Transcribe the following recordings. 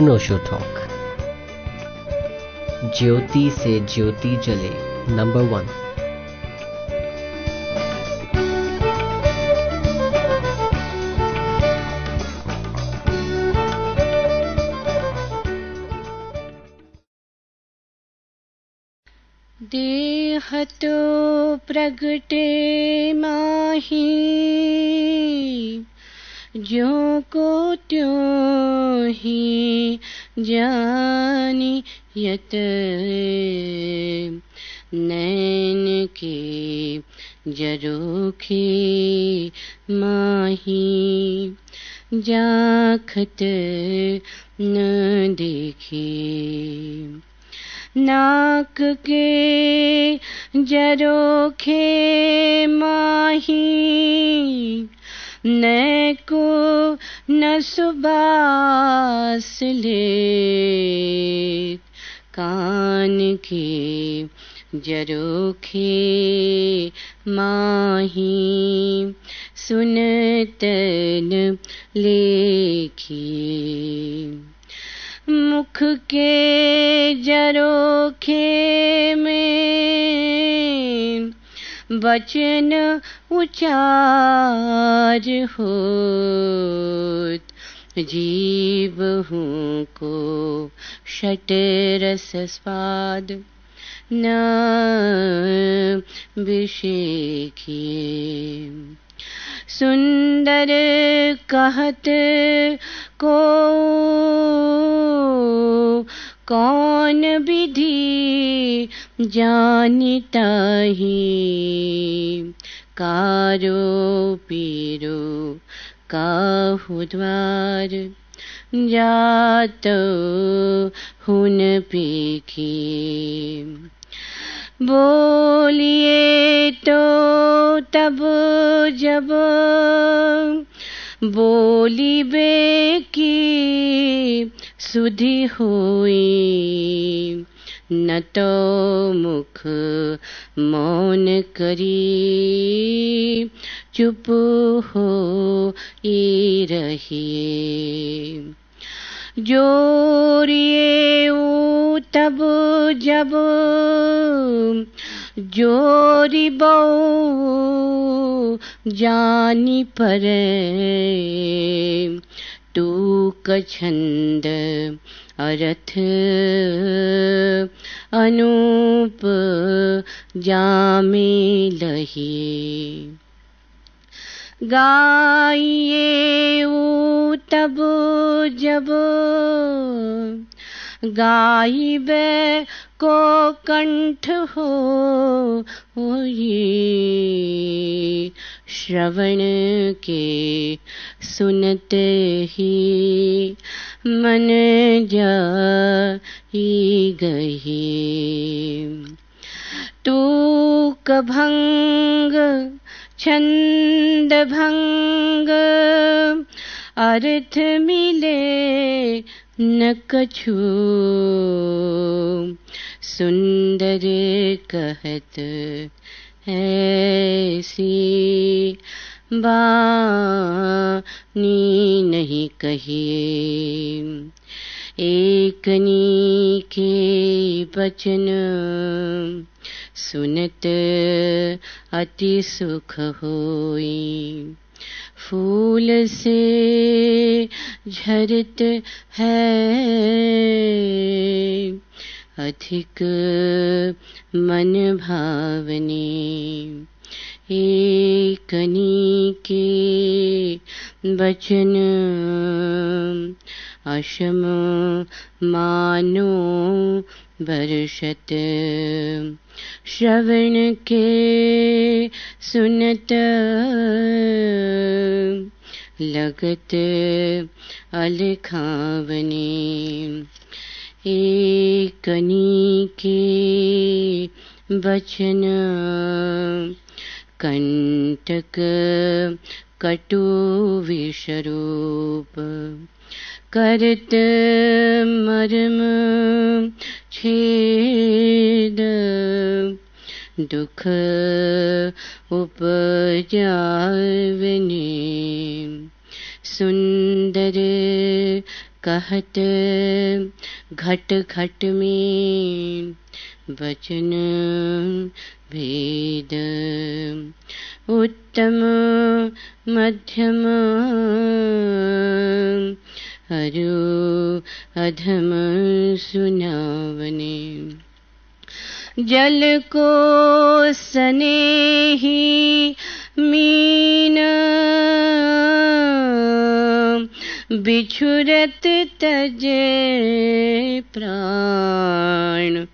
अनोशो talk. ज्योति से ज्योति जले number one. देहतो प्रगटे माही। जो को त्यों ही जानी यत नैन के जरोखे माही जाखत न देखे। नाक के जरोखे माही न को न सुबास ले कान के जरोखे माही, सुनतन लेखी। मुख के जरोखे में वचन उचार हो जीव हूँ को शट रस स्वाद न विषेखी। सुंदर कहत को कौन विधि जानता ही कारो पीरो काहु द्वार जात हुन पेखी। बोलिए तो तब जब बोली बे की सुधि हुई। न तो मुख मौन करी। चुप हो ई रही जोरिए तब जब जोरी बो जानी पर तू कछंद अरथ अनूप जामे लही। गाइए तब जब गाइबे को कंठ हो ये। श्रवण के सुनते ही मन जाई गही तू कभंग छंद भंग अर्थ मिले न कछु। सुंदर कहत ऐसी बानी नहीं कहिए। एकनी के बचन सुनत अति सुख होई। फूल से झरत है। अधिक मन भावने। एकनी के बचन अशम मानो बरसत श्रवण के सुनत लगत अलखावने बचन कंटक कटु विषरूप करत मरम दुख उपजावने। सुंदर कहत घट घट में वचन भेद उत्तम, मध्यम हरो अधम, सुनावने। जल को सने ही मीन बिछुरत तजे प्राण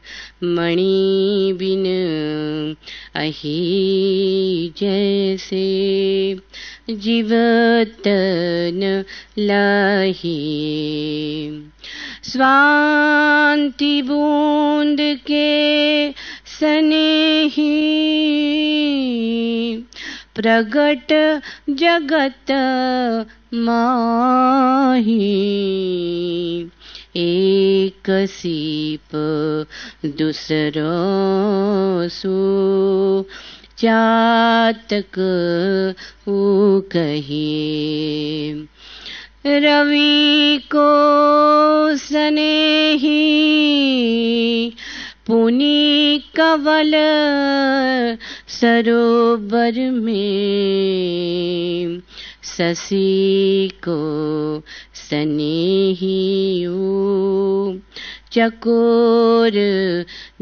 मणि बिन अही जैसे। जीवतन लाही। स्वांति बूंद के सने ही प्रगट जगत माही। एक सीप दूसरो सो चातक ऊ कहिए रवि को सने ही पुनि कवल सरोवर में शशि को सने ही चकोर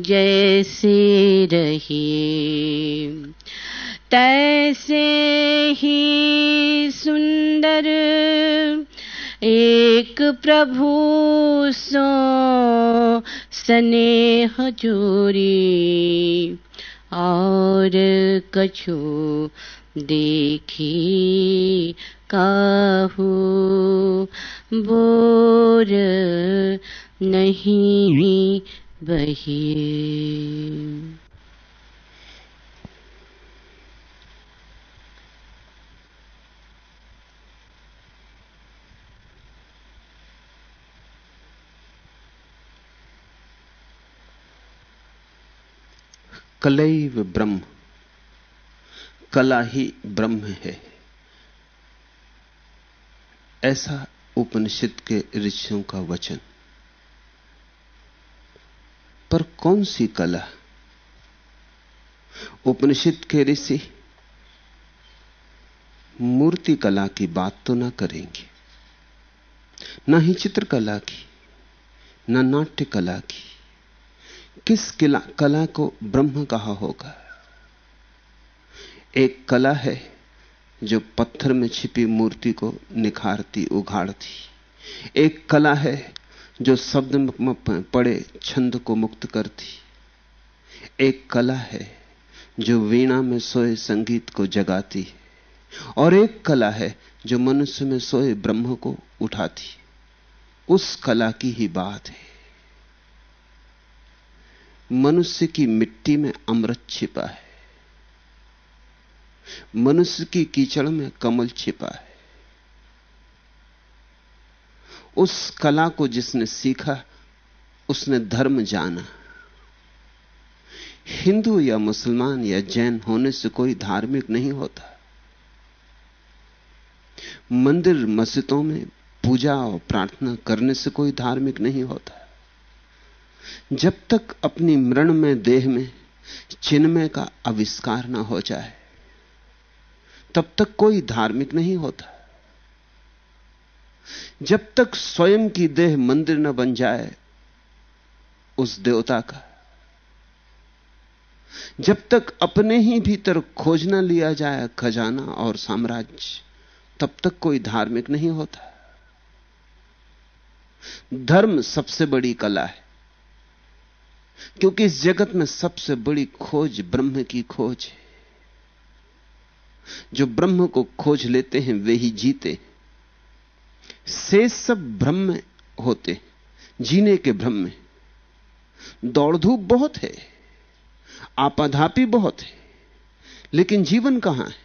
जैसे रही, तैसे ही सुंदर। एक प्रभु स्नेह जोरी और कछु देखी काहू। बोर नहीं बही। कलैव ब्रह्म। कला ही ब्रह्म है। ऐसा उपनिषद के ऋषियों का वचन। पर कौन सी कला? उपनिषद के ऋषि मूर्ति कला की बात तो ना करेंगे। ना ही चित्रकला की, ना नाट्य कला की। किस किला, कला को ब्रह्म कहा होगा? एक कला है जो पत्थर में छिपी मूर्ति को निखारती, उघाड़ती। एक कला है जो शब्द में पड़े छंद को मुक्त करती। एक कला है जो वीणा में सोए संगीत को जगाती और एक कला है जो मनुष्य में सोए ब्रह्म को उठाती। उस कला की ही बात है। मनुष्य की मिट्टी में अमृत छिपा है। मनुष्य की कीचड़ में कमल छिपा है। उस कला को जिसने सीखा, उसने धर्म जाना। हिंदू या मुसलमान या जैन होने से कोई धार्मिक नहीं होता। मंदिर, मस्जिदों में पूजा और प्रार्थना करने से कोई धार्मिक नहीं होता। जब तक अपनी मृण में देह में, चिन्मय का आविष्कार ना हो जाए, तब तक कोई धार्मिक नहीं होता। जब तक स्वयं की देह मंदिर न बन जाए, उस देवता का, जब तक अपने ही भीतर खोज न लिया जाए खजाना और साम्राज्य, तब तक कोई धार्मिक नहीं होता। धर्म सबसे बड़ी कला है। क्योंकि इस जगत में सबसे बड़ी खोज ब्रह्म की खोज है। जो ब्रह्म को खोज लेते हैं, वे ही जीते से सब भ्रम में होते जीने के भ्रम में दौड़ धूप बहुत है, आपाधापी बहुत है, लेकिन जीवन कहाँ है?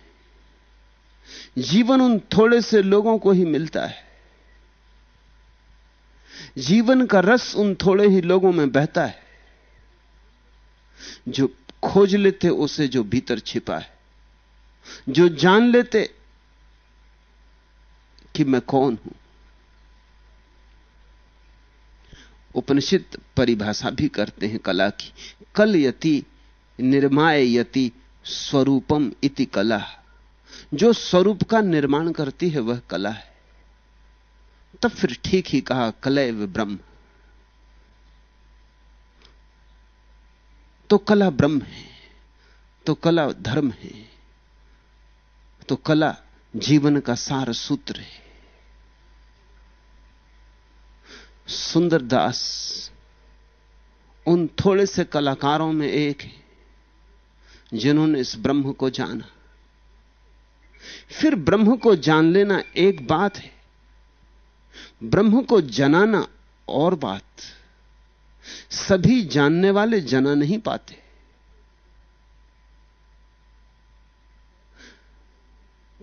जीवन उन थोड़े से लोगों को ही मिलता है। जीवन का रस उन थोड़े ही लोगों में बहता है। जो खोज लेते, उसे जो भीतर छिपा है। जो जान लेते कि मैं कौन हूँ। उपनिषद परिभाषा भी करते हैं कला की। कल यति, निर्माय यति, स्वरूपम इति कला। जो स्वरूप का निर्माण करती है, वह कला है। तब फिर ठीक ही कहा कलय ब्रह्म। तो कला ब्रह्म है तो कला धर्म है तो कला जीवन का सार सूत्र है। सुंदर दास उन थोड़े से कलाकारों में एक है, जिन्होंने इस ब्रह्म को जाना। फिर ब्रह्म को जान लेना एक बात है, ब्रह्म को जनाना और बात। सभी जानने वाले जना नहीं पाते।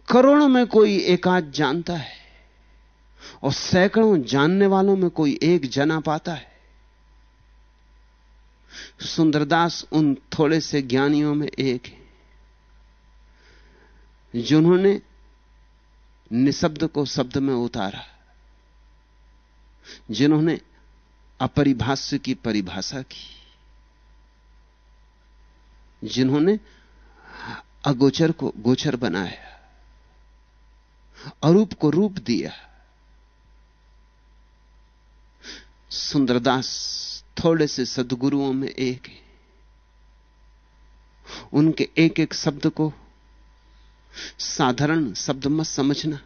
करोड़ों में कोई एकाध जानता है और सैकड़ों जानने वालों में कोई एक जना पाता है। सुंदरदास उन थोड़े से ज्ञानियों में एक है, जिन्होंने निशब्द को शब्द में उतारा, जिन्होंने अपरिभाष्य की परिभाषा की। जिन्होंने अगोचर को गोचर बनाया, अरूप को रूप दिया। सुंदरदास थोड़े से सदगुरुओं में एक है। उनके एक एक शब्द को साधारण शब्द मत समझना।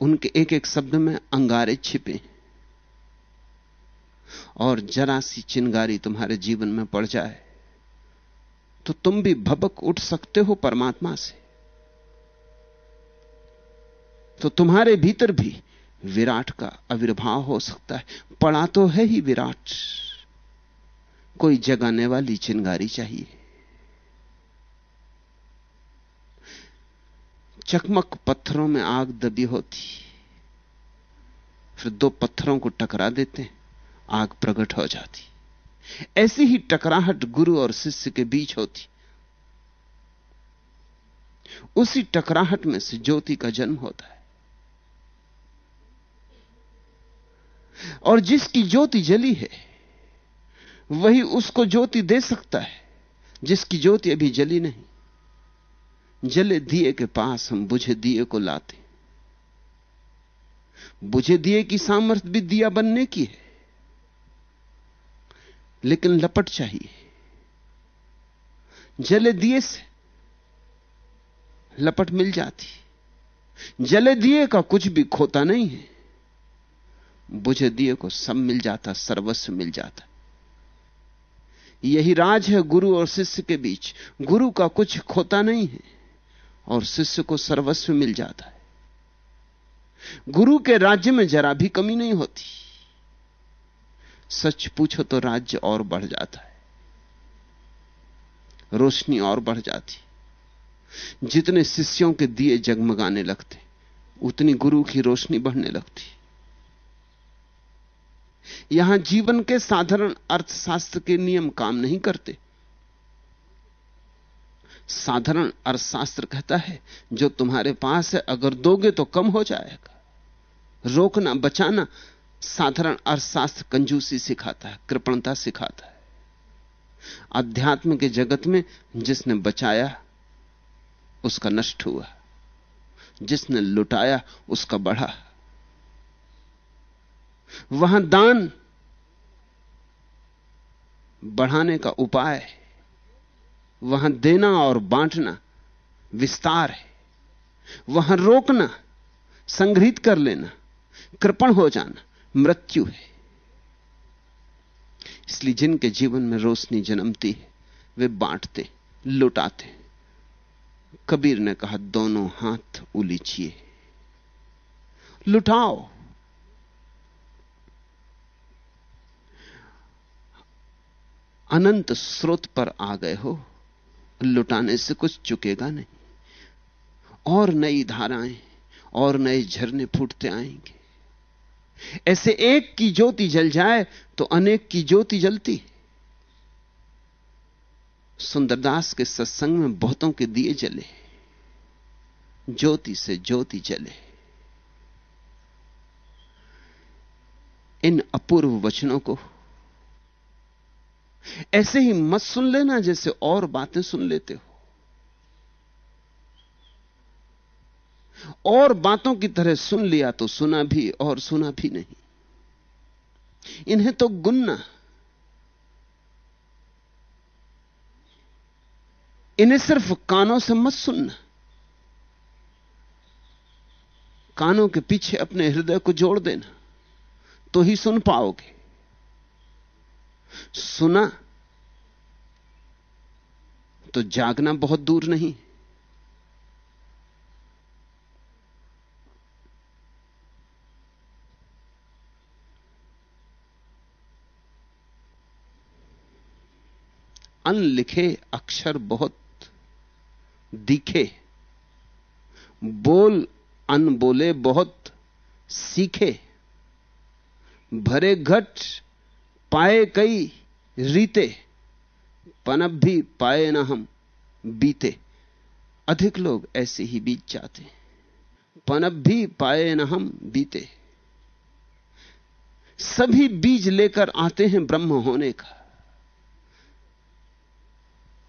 उनके एक एक शब्द में अंगारे छिपे और जरा सी चिंगारी तुम्हारे जीवन में पड़ जाए तो तुम भी भबक उठ सकते हो परमात्मा से। तो तुम्हारे भीतर भी विराट का आविर्भाव हो सकता है। पड़ा तो है ही विराट। कोई जगाने वाली चिंगारी चाहिए। चकमक पत्थरों में आग दबी होती। फिर दो पत्थरों को टकरा देते आग प्रकट हो जाती। ऐसी ही टकराहट गुरु और शिष्य के बीच होती। उसी टकराहट में से ज्योति का जन्म होता है। और जिसकी ज्योति जली है, वही उसको ज्योति दे सकता है, जिसकी ज्योति अभी जली नहीं। जले दिए के पास हम बुझे दिए को लाते बुझे दिए की सामर्थ्य भी दिया बनने की है। लेकिन लपट चाहिए। जले दिए से लपट मिल जाती। जले दिए का कुछ भी खोता नहीं है। बुझे दिए को सब मिल जाता, सर्वस्व मिल जाता। यही राज है गुरु और शिष्य के बीच। गुरु का कुछ खोता नहीं है और शिष्य को सर्वस्व मिल जाता है। गुरु के राज्य में जरा भी कमी नहीं होती। सच पूछो तो राज्य और बढ़ जाता है। रोशनी और बढ़ जाती। जितने शिष्यों के दिए जगमगाने लगते, उतनी गुरु की रोशनी बढ़ने लगती। यहाँ जीवन के साधारण अर्थशास्त्र के नियम काम नहीं करते। साधारण अर्थशास्त्र कहता है, जो तुम्हारे पास है, अगर दोगे तो कम हो जाएगा। रोकना, बचाना साधारण अर्थशास्त्र कंजूसी सिखाता है, कृपणता सिखाता है। अध्यात्म के जगत में जिसने बचाया, उसका नष्ट हुआ। जिसने लुटाया, उसका बढ़ा। वहाँ दान बढ़ाने का उपाय है। वहाँ देना और बांटना विस्तार है। वहाँ रोकना, संग्रहित कर लेना, कृपण हो जाना। मृत्यु है। इसलिए जिनके जीवन में रोशनी जन्मती है, वे बांटते, लुटाते। कबीर ने कहा, दोनों हाथ उलीचिए। लुटाओ। अनंत स्रोत पर आ गए हो, लुटाने से कुछ चुकेगा नहीं। और नई धाराएँ, और नए झरने फूटते आएँगे। ऐसे एक की ज्योति जल जाए तो अनेक की ज्योति जलती। सुंदरदास के सत्संग में बहुतों के दिए जले। ज्योति से ज्योति जले। इन अपूर्व वचनों को ऐसे ही मत सुन लेना जैसे और बातें सुन लेते हो। और बातों की तरह सुन लिया तो सुना भी और सुना भी नहीं। इन्हें तो गुन्ना। इन्हें सिर्फ़ कानों से मत सुनना। कानों के पीछे अपने हृदय को जोड़ देना तो ही सुन पाओगे। सुना तो जागना बहुत दूर नहीं। अनलिखे अक्षर बहुत दिखे। बोल अनबोले बहुत सीखे। भरे घट पाए कई रीते पनब भी पाए ना हम बीते। अधिक लोग ऐसे ही बीत जाते पनप भी पाए ना हम बीते। सभी बीज लेकर आते हैं ब्रह्म होने का।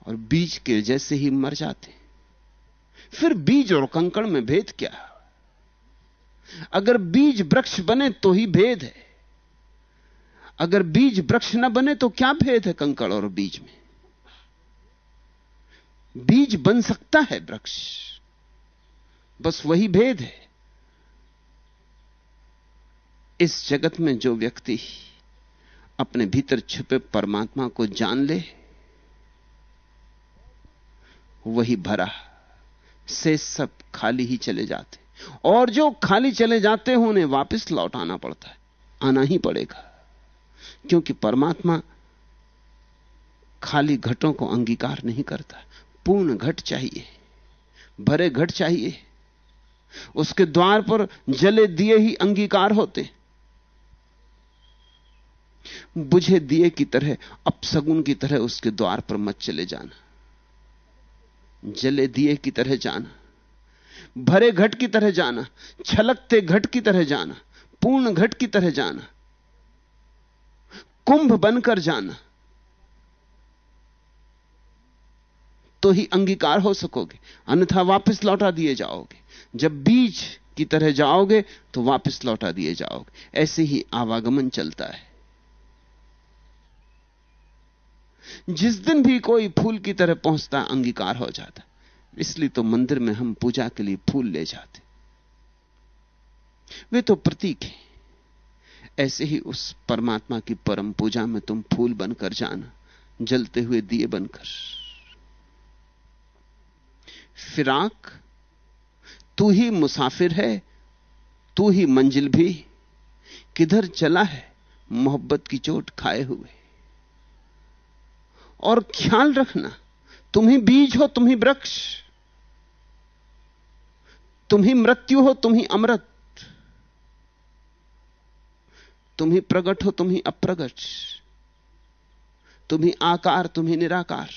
और बीज के जैसे ही मर जाते फिर बीज और कंकड़ में भेद क्या अगर बीज वृक्ष बने तो ही भेद है। अगर बीज वृक्ष न बने तो क्या भेद है कंकड़ और बीज में? बीज बन सकता है वृक्ष, बस वही भेद है। इस जगत में जो व्यक्ति अपने भीतर छिपे परमात्मा को जान ले वही भरा से सब खाली ही चले जाते। और जो खाली चले जाते हैं, उन्हें वापस लौट आना पड़ता है, आना ही पड़ेगा। क्योंकि परमात्मा खाली घटों को अंगीकार नहीं करता। पूर्ण घट चाहिए, भरे घट चाहिए। उसके द्वार पर जले दिए ही अंगीकार होते। बुझे दिए की तरह, अपसगुन की तरह उसके द्वार पर मत चले जाना। जले दिए की तरह जाना, भरे घट की तरह जाना, छलकते घट की तरह जाना, पूर्ण घट की तरह जाना, कुंभ बनकर जाना तो ही अंगीकार हो सकोगे। अन्यथा वापस लौटा दिए जाओगे। जब बीज की तरह जाओगे तो वापस लौटा दिए जाओगे। ऐसे ही आवागमन चलता है। जिस दिन भी कोई फूल की तरह पहुँचता, अंगीकार हो जाता। इसलिए तो मंदिर में हम पूजा के लिए फूल ले जाते। वे तो प्रतीक हैं। ऐसे ही उस परमात्मा की परम पूजा में तुम फूल बनकर जाना, जलते हुए दिए बनकर। फिराक, तू ही मुसाफिर है, तू ही मंजिल भी। किधर चला है मोहब्बत की चोट खाए हुए? और ख्याल रखना। तुम ही बीज हो, तुम ही वृक्ष। तुम ही मृत्यु हो, तुम ही अमृत। तुम ही प्रगट हो, तुम ही अप्रगट। तुम ही आकार, तुम ही निराकार।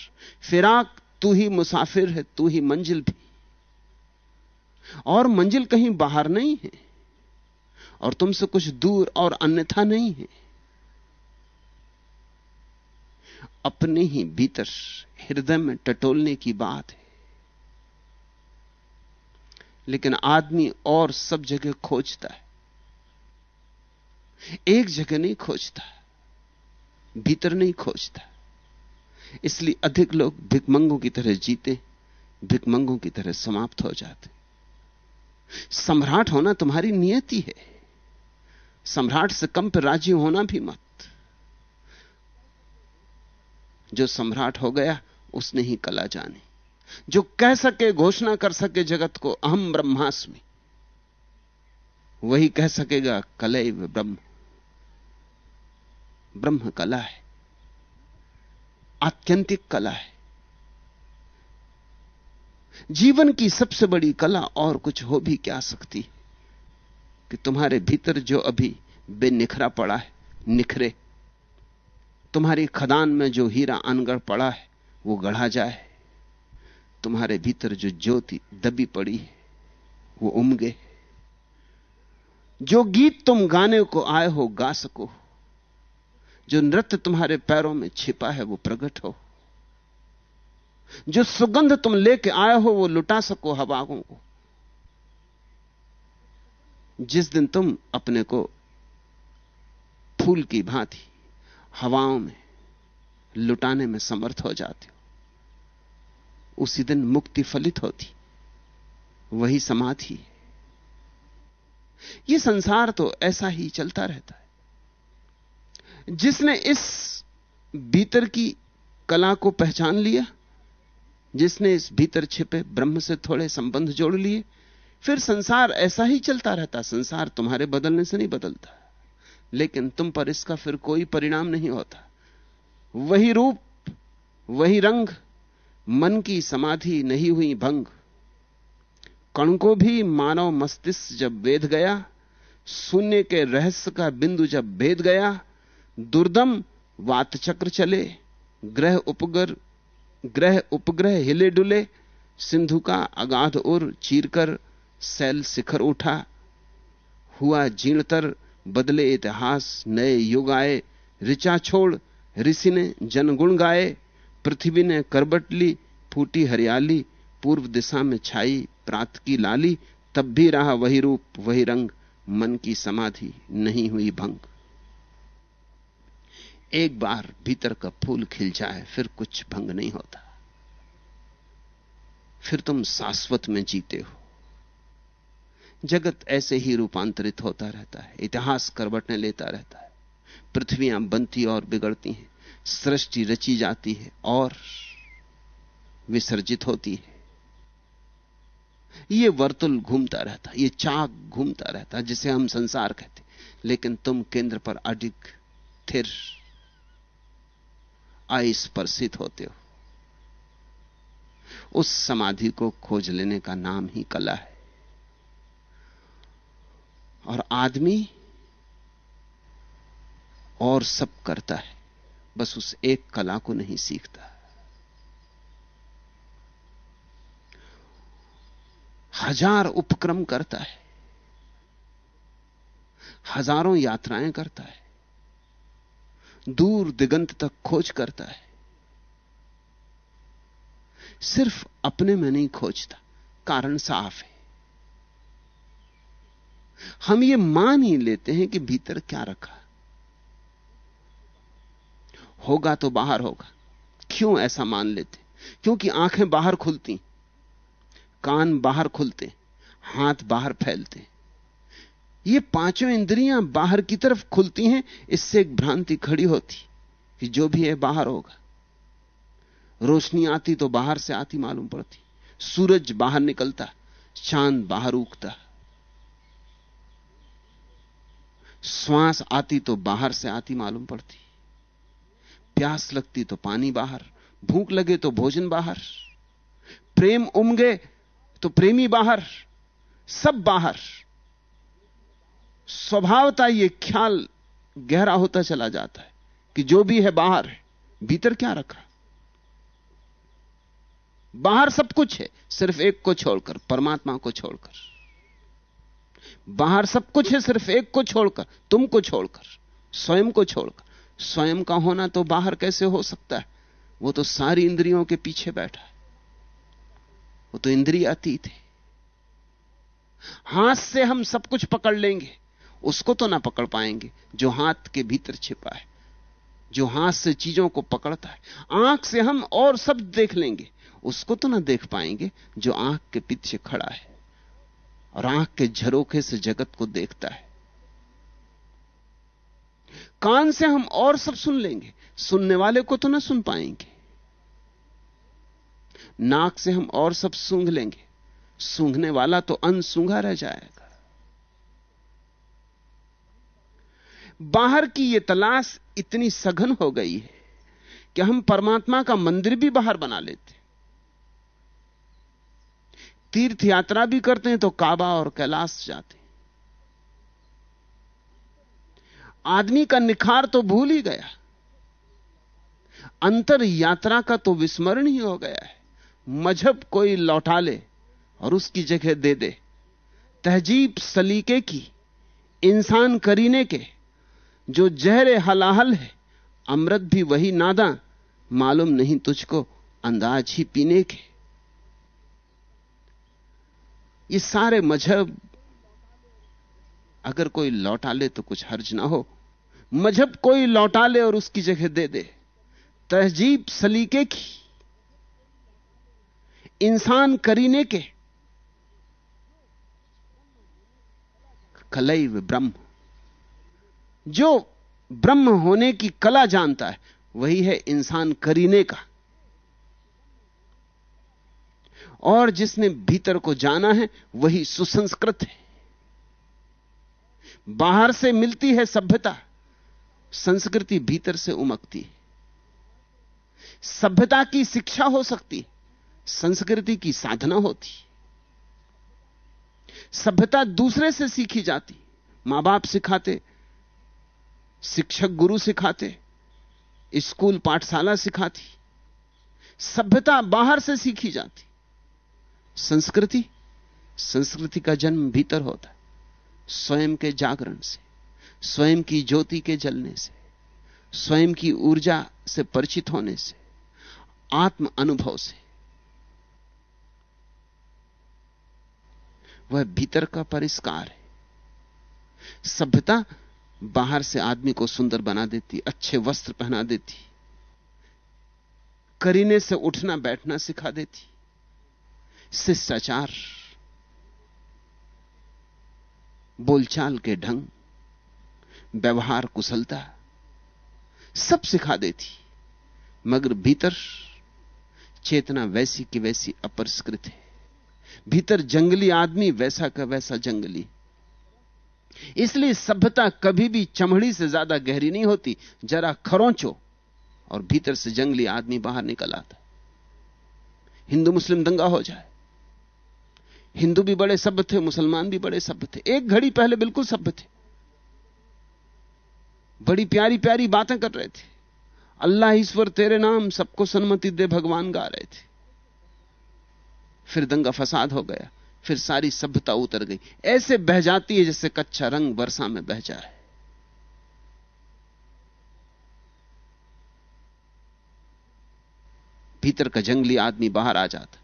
फिराक, तू ही मुसाफिर है, तू ही मंजिल भी। और मंजिल कहीं बाहर नहीं है। और तुमसे कुछ दूर और अन्यथा नहीं है। अपने ही भीतर हृदय में टटोलने की बात है। लेकिन आदमी और सब जगह खोजता है। एक जगह नहीं खोजता, भीतर नहीं खोजता। इसलिए अधिक लोग भिकमंगों की तरह जीते भिकमंगों की तरह समाप्त हो जाते। सम्राट होना तुम्हारी नियति है। सम्राट से कम पर राज़ी होना भी मत। जो सम्राट हो गया, उसने ही कला जानी। जो कह सके, घोषणा कर सके जगत को, अहम ब्रह्मास्मि। वही कह सकेगा कलय ब्रह्म। ब्रह्म कला है। आत्यंतिक कला है। जीवन की सबसे बड़ी कला और कुछ हो भी क्या सकती? कि तुम्हारे भीतर जो अभी बेनिखरा पड़ा है, निखरे। तुम्हारी खदान में जो हीरा अनगढ़ पड़ा है, वो गढ़ा जाए। तुम्हारे भीतर जो ज्योति दबी पड़ी है, वो उमगे। जो गीत तुम गाने को आए हो, गा सको। जो नृत्य तुम्हारे पैरों में छिपा है, वो प्रकट हो। जो सुगंध तुम लेके आए हो, वो लुटा सको हवाओं को। जिस दिन तुम अपने को फूल की भांति हवाओं में, लुटाने में समर्थ हो जाते हो। उसी दिन मुक्ति फलित होती। वही समाधि यह संसार तो ऐसा ही चलता रहता है। जिसने इस भीतर की कला को पहचान लिया, जिसने इस भीतर छिपे ब्रह्म से थोड़े संबंध जोड़ लिए, फिर संसार ऐसा ही चलता रहता। संसार तुम्हारे बदलने से नहीं बदलता। लेकिन तुम पर इसका फिर कोई परिणाम नहीं होता। वही रूप, वही रंग, मन की समाधि नहीं हुई भंग। कण को भी मानव मस्तिष्क जब वेद गया, शून्य के रहस्य का बिंदु जब भेद गया, दुर्दम वात चक्र चले, ग्रह उपग्रह ग्रह उपग्रह हिले डुले, सिंधु का अगाध उर चीरकर सैल शिखर उठा, हुआ जीर्णतर बदले इतिहास, नए युग आए ऋचा छोड़, ऋषि ने जनगुण गाए, पृथ्वी ने करबट ली, फूटी हरियाली, पूर्व दिशा में छाई, प्रात की लाली, तब भी रहा वही रूप, वही रंग, मन की समाधि नहीं हुई भंग। एक बार भीतर का फूल खिल जाए, फिर कुछ भंग नहीं होता। फिर तुम शाश्वत में जीते हो। जगत ऐसे ही रूपांतरित होता रहता है, इतिहास करवटने लेता रहता है, पृथ्वियाँ बनती और बिगड़ती हैं, सृष्टि रची जाती है और विसर्जित होती है। यह वर्तुल घूमता रहता है यह चाक घूमता रहता, जिसे हम संसार कहते लेकिन तुम केंद्र पर अडिग, थिर अस्पर्शित होते हो। उस समाधि को खोज लेने का नाम ही कला है। और आदमी और सब करता है, बस उस एक कला को नहीं सीखता। हज़ार उपक्रम करता है, हज़ारों यात्राएँ करता है, दूर दिगंत तक खोज करता है। सिर्फ़ अपने में नहीं खोजता, कारण साफ़ है। हम ये मान ही लेते हैं कि भीतर क्या रखा होगा तो बाहर होगा। क्यों ऐसा मान लेते? क्योंकि आँखें बाहर खुलती, कान बाहर खुलते, हाथ बाहर फैलते। ये पाँचों इंद्रियाँ बाहर की तरफ़ खुलती हैं, इससे एक भ्रांति खड़ी होती कि जो भी है बाहर होगा। रोशनी आती तो बाहर से आती, मालूम पड़ती। सूरज बाहर निकलता, चाँद बाहर उगता। श्वास आती तो बाहर से आती मालूम पड़ती। प्यास लगती तो पानी बाहर, भूख लगे तो भोजन बाहर। प्रेम उमगे तो प्रेमी बाहर, सब बाहर। स्वभावता यह ख्याल गहरा होता चला जाता है कि जो भी है बाहर है, भीतर क्या रखा? बाहर सब कुछ है, सिर्फ़ एक को छोड़कर, परमात्मा को छोड़कर। बाहर सब कुछ है सिर्फ़ एक को छोड़कर तुमको छोड़कर, स्वयं को छोड़कर। स्वयं का होना तो बाहर कैसे हो सकता है? वो तो सारी इंद्रियों के पीछे बैठा है। वो तो इंद्रिय अतीत है। हाथ से हम सब कुछ पकड़ लेंगे, उसको तो ना पकड़ पाएँगे, जो हाथ के भीतर छिपा है, जो हाथ से चीज़ों को पकड़ता है। आँख से हम और सब देख लेंगे, उसको तो ना देख पाएँगे, जो आँख के पीछे खड़ा है। और आँख के झरोखे से जगत को देखता है। कान से हम और सब सुन लेंगे, सुनने वाले को तो ना सुन पाएँगे। नाक से हम और सब सूंघ लेंगे, सूंघने वाला तो अनसूंघा रह जाएगा। बाहर की यह तलाश इतनी सघन हो गई है कि हम परमात्मा का मंदिर भी बाहर बना लेते। तीर्थ यात्रा भी करते हैं तो काबा और कैलाश जाते आदमी का निखार तो भूल ही गया। अंतर यात्रा का तो विस्मरण ही हो गया है। मज़हब कोई लौटा ले और उसकी जगह दे दे। तहजीब सलीके की, इंसान करीने के, जो जहरे हलाहल है, अमृत भी वही नादा, मालूम नहीं तुझको, अंदाज ही पीने के। ये सारे मज़हब, अगर कोई लौटा ले तो कुछ हर्ज ना हो। मज़हब कोई लौटा ले और उसकी जगह दे दे। तहजीब सलीके की, इंसान करीने के। कलई ब्रह्म। जो ब्रह्म होने की कला जानता है, वही है इंसान करीने का। और जिसने भीतर को जाना है, वही सुसंस्कृत है। बाहर से मिलती है सभ्यता, संस्कृति भीतर से उमकती है। सभ्यता की शिक्षा हो सकती संस्कृति की साधना होती सभ्यता दूसरे से सीखी जाती माँ बाप सिखाते, शिक्षक गुरु सिखाते, स्कूल पाठशाला सिखाती। सभ्यता बाहर से सीखी जाती। संस्कृति संस्कृति का जन्म भीतर होता है। स्वयं के जागरण से, स्वयं की ज्योति के जलने से, स्वयं की ऊर्जा से परिचित होने से, आत्म अनुभव से, वह भीतर का परिष्कार है। सभ्यता बाहर से आदमी को सुंदर बना देती, अच्छे वस्त्र पहना देती, करीने से उठना बैठना सिखा देती। शिष्टाचार, बोलचाल के ढंग, व्यवहार कुशलता, सब सिखा देती, मगर भीतर चेतना वैसी की वैसी अपरिष्कृत है। भीतर जंगली आदमी वैसा का वैसा जंगली। इसलिए सभ्यता कभी भी चमड़ी से ज़्यादा गहरी नहीं होती, जरा खरोंचो और भीतर से जंगली आदमी बाहर निकल आता। हिंदू मुस्लिम दंगा हो जाए हिंदू भी बड़े सभ्य थे, मुसलमान भी बड़े सभ्य थे। एक घड़ी पहले बिल्कुल सभ्य थे। बड़ी प्यारी प्यारी बातें कर रहे थे। अल्लाह ईश्वर, तेरे नाम सबको सन्मति दे, भगवान गा रहे थे। फिर दंगा फसाद हो गया, फिर सारी सभ्यता उतर गई। ऐसे बह जाती है जैसे कच्चा रंग वर्षा में बह जाए। भीतर का जंगली आदमी बाहर आ जाता।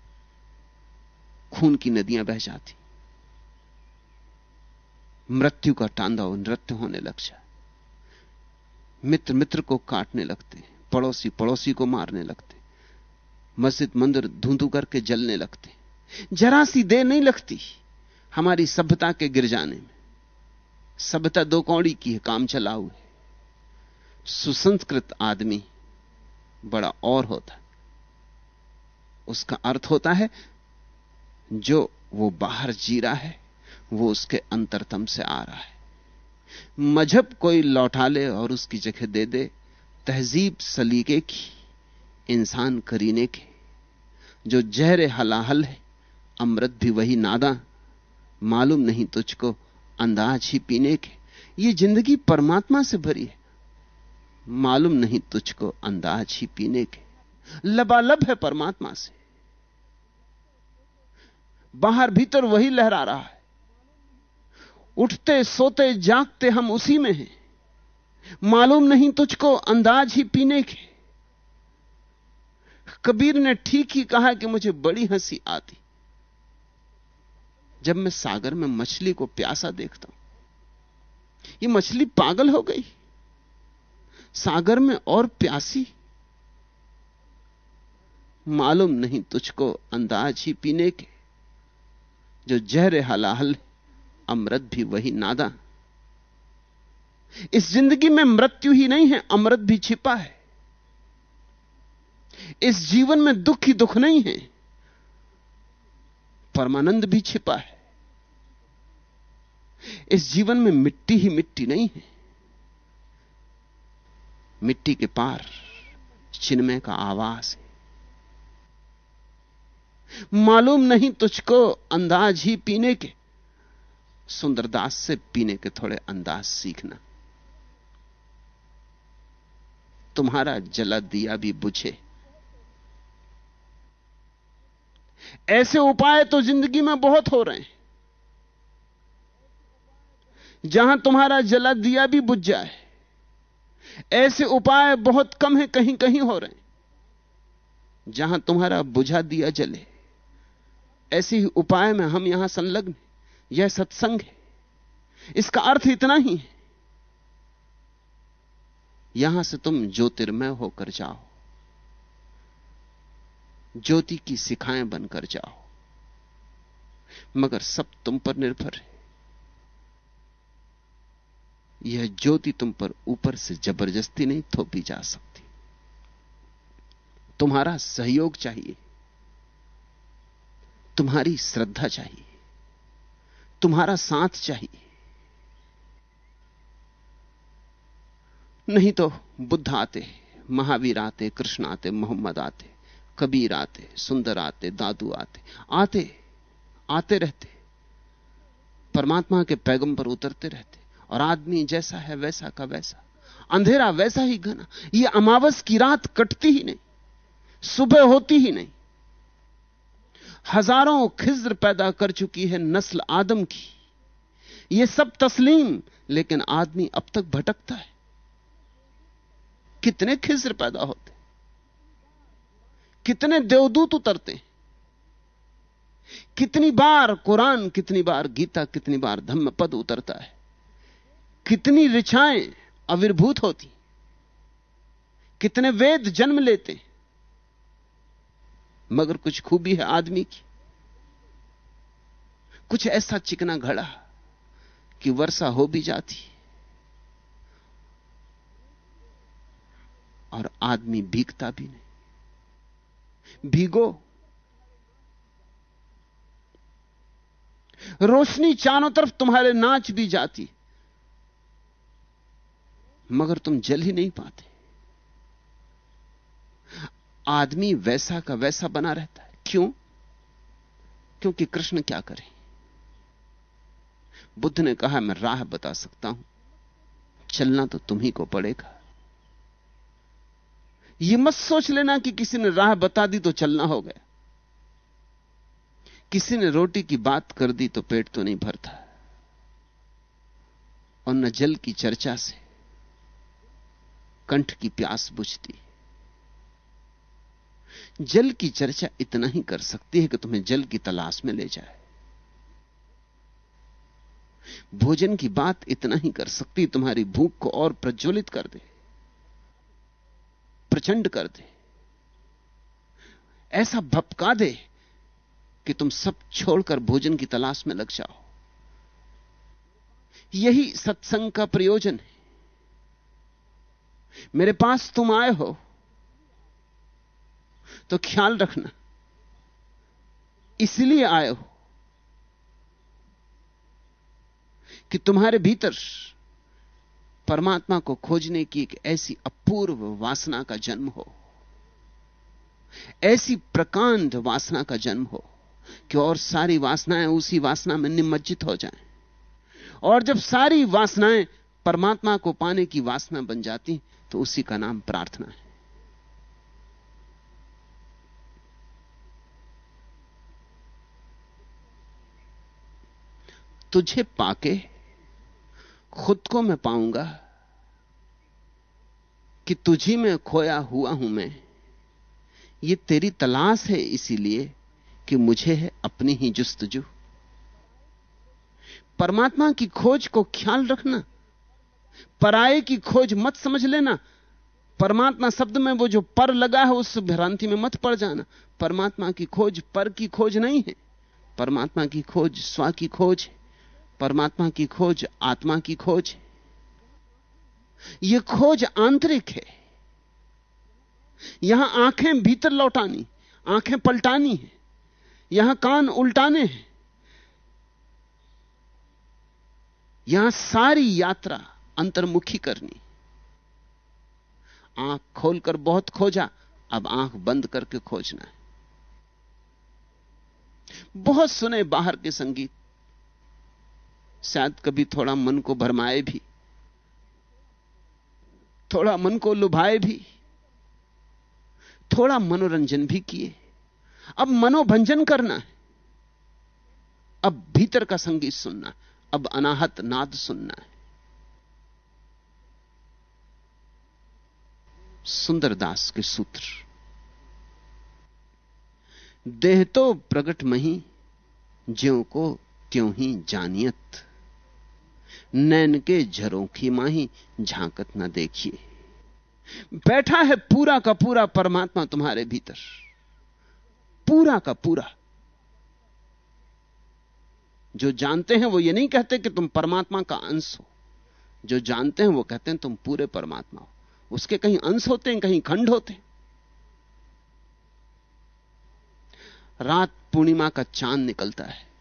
खून की नदियाँ बह जाती। मृत्यु का तांडव नृत्य होने लग जाए। मित्र मित्र को काटने लगते पड़ोसी पड़ोसी को मारने लगते मस्जिद मंदिर धुंधु करके जलने लगते जरा सी देर नहीं लगती हमारी सभ्यता के गिर जाने में। सभ्यता दो कौड़ी की है, काम चला हुए सुसंस्कृत आदमी बड़ा और होता उसका अर्थ होता है जो वो बाहर जी रहा है, वो उसके अंतरतम से आ रहा है। मज़हब कोई लौटा ले और उसकी जगह दे दे, तहजीब सलीके की, इंसान करीने के। जो जहर हलाहल है, अमृत भी वही नादा। मालूम नहीं तुझको, अंदाज ही पीने के। ये ज़िंदगी परमात्मा से भरी है। मालूम नहीं तुझको, अंदाज ही पीने के। लबालब है परमात्मा से। बाहर भीतर वही लहरा रहा है। उठते, सोते, जागते हम उसी में हैं। मालूम नहीं तुझको अंदाज ही पीने के। कबीर ने ठीक ही कहा कि मुझे बड़ी हँसी आती। जब मैं सागर में मछली को प्यासा देखता हूँ, ये मछली पागल हो गई। सागर में और प्यासी। मालूम नहीं तुझको अंदाज ही पीने के। जो जहर हलाहल अमृत भी वही नादा। इस ज़िंदगी में मृत्यु ही नहीं है, अमृत भी छिपा है। इस जीवन में दुख ही दुख नहीं है, परमानंद भी छिपा है। इस जीवन में मिट्टी ही मिट्टी नहीं है। मिट्टी के पार चिन्मय का आवास है। मालूम नहीं तुझको अंदाज ही पीने के। सुंदरदास से पीने के थोड़े अंदाज सीखना। तुम्हारा जला दिया भी बुझे। ऐसे उपाय तो ज़िंदगी में बहुत हो रहे हैं। जहाँ तुम्हारा जला दिया भी बुझ जाए, ऐसे उपाय बहुत कम है कहीं कहीं हो रहे हैं। जहाँ तुम्हारा बुझा दिया जले। ऐसे ही उपाय में हम यहाँ संलग्न यह सत्संग है। इसका अर्थ इतना ही है। यहाँ से तुम ज्योतिर्मय होकर जाओ। ज्योति की सिखाएँ बनकर जाओ। मगर सब तुम पर निर्भर है। यह ज्योति तुम पर ऊपर से ज़बरदस्ती नहीं थोपी जा सकती। तुम्हारा सहयोग चाहिए। तुम्हारी श्रद्धा चाहिए। तुम्हारा साथ चाहिए। नहीं तो बुद्ध आते, महावीर आते, कृष्ण आते, मोहम्मद आते, कबीर आते, सुंदर आते, दादू आते आते आते रहते। परमात्मा के पैगम पर उतरते रहते, और आदमी जैसा है वैसा का वैसा। अंधेरा वैसा ही घना यह अमावस की रात कटती ही नहीं, सुबह होती ही नहीं। हज़ारों खिज्र पैदा कर चुकी है नस्ल आदम की। यह सब तस्लीम, लेकिन आदमी अब तक भटकता है। कितने खिज्र पैदा होते कितने देवदूत उतरते कितनी बार कुरान, कितनी बार गीता, कितनी बार धम्म पद उतरता है? कितनी रिछाएँ आविर्भूत होती कितने वेद जन्म लेते मगर कुछ खूबी है आदमी की। कुछ ऐसा चिकना घड़ा कि वर्षा हो भी जाती और आदमी भीगता भी नहीं। भीगो। रोशनी चारों तरफ़ तुम्हारे नाच भी जाती, मगर तुम जल ही नहीं पाते। आदमी वैसा का वैसा बना रहता है। क्यों? क्योंकि कृष्ण क्या करे? बुद्ध ने कहा, मैं राह बता सकता हूँ। चलना तो तुम्ही को पड़ेगा। यह मत सोच लेना कि किसी ने राह बता दी तो चलना हो गया। किसी ने रोटी की बात कर दी तो पेट तो नहीं भरता। और न जल की चर्चा से कंठ की प्यास बुझती। जल की चर्चा इतना ही कर सकती है कि तुम्हें जल की तलाश में ले जाए। भोजन की बात इतना ही कर सकती, तुम्हारी भूख को और प्रज्वलित कर दे, प्रचंड कर दे। ऐसा भपका दे कि तुम सब छोड़कर भोजन की तलाश में लग जाओ। यही सत्संग का प्रयोजन है। मेरे पास तुम आए हो तो ख्याल रखना। इसलिए आए हो कि तुम्हारे भीतर परमात्मा को खोजने की एक ऐसी अपूर्व वासना का जन्म हो, ऐसी प्रकांड वासना का जन्म हो कि और सारी वासनाएँ उसी वासना में निमज्जित हो जाएँ। और जब सारी वासनाएँ परमात्मा को पाने की वासना बन जाती तो उसी का नाम प्रार्थना है। तुझे पाके, खुद को मैं पाऊँगा कि तुझी में खोया हुआ हूँ मैं। ये तेरी तलाश है इसीलिए कि मुझे है अपनी ही जुस्तजू। परमात्मा की खोज को ख्याल रखना, पराये की खोज मत समझ लेना। परमात्मा शब्द में वो जो पर लगा है, उस भ्रांति में मत पड़ जाना। परमात्मा की खोज पर की खोज नहीं है, परमात्मा की खोज स्व की खोज है। परमात्मा की खोज आत्मा की खोज है। यह खोज आंतरिक है। यहाँ आँखें भीतर लौटानी, आँखें पलटानी है। यहाँ कान उल्टाने हैं। यहाँ सारी यात्रा अंतर्मुखी करनी। आँख खोलकर बहुत खोजा, अब आँख बंद करके खोजना है। बहुत सुने बाहर के संगीत। शायद कभी थोड़ा मन को भरमाए भी, थोड़ा मन को लुभाए भी, थोड़ा मनोरंजन भी किए। अब मनोभंजन करना है, अब भीतर का संगीत सुनना, अब अनाहत नाद सुनना है। सुंदरदास के सूत्र, देह तो प्रगट मही, ज्यों को त्यों ही जानियत। नैन के झरों की माही झांकत ना देखिए। बैठा है पूरा का पूरा परमात्मा तुम्हारे भीतर। पूरा का पूरा। जो जानते हैं वो ये नहीं कहते कि तुम परमात्मा का अंश हो। जो जानते हैं वो कहते हैं तुम पूरे परमात्मा हो। उसके कहीं अंश होते हैं, कहीं खंड होते हैं। रात पूर्णिमा का चाँद निकलता है।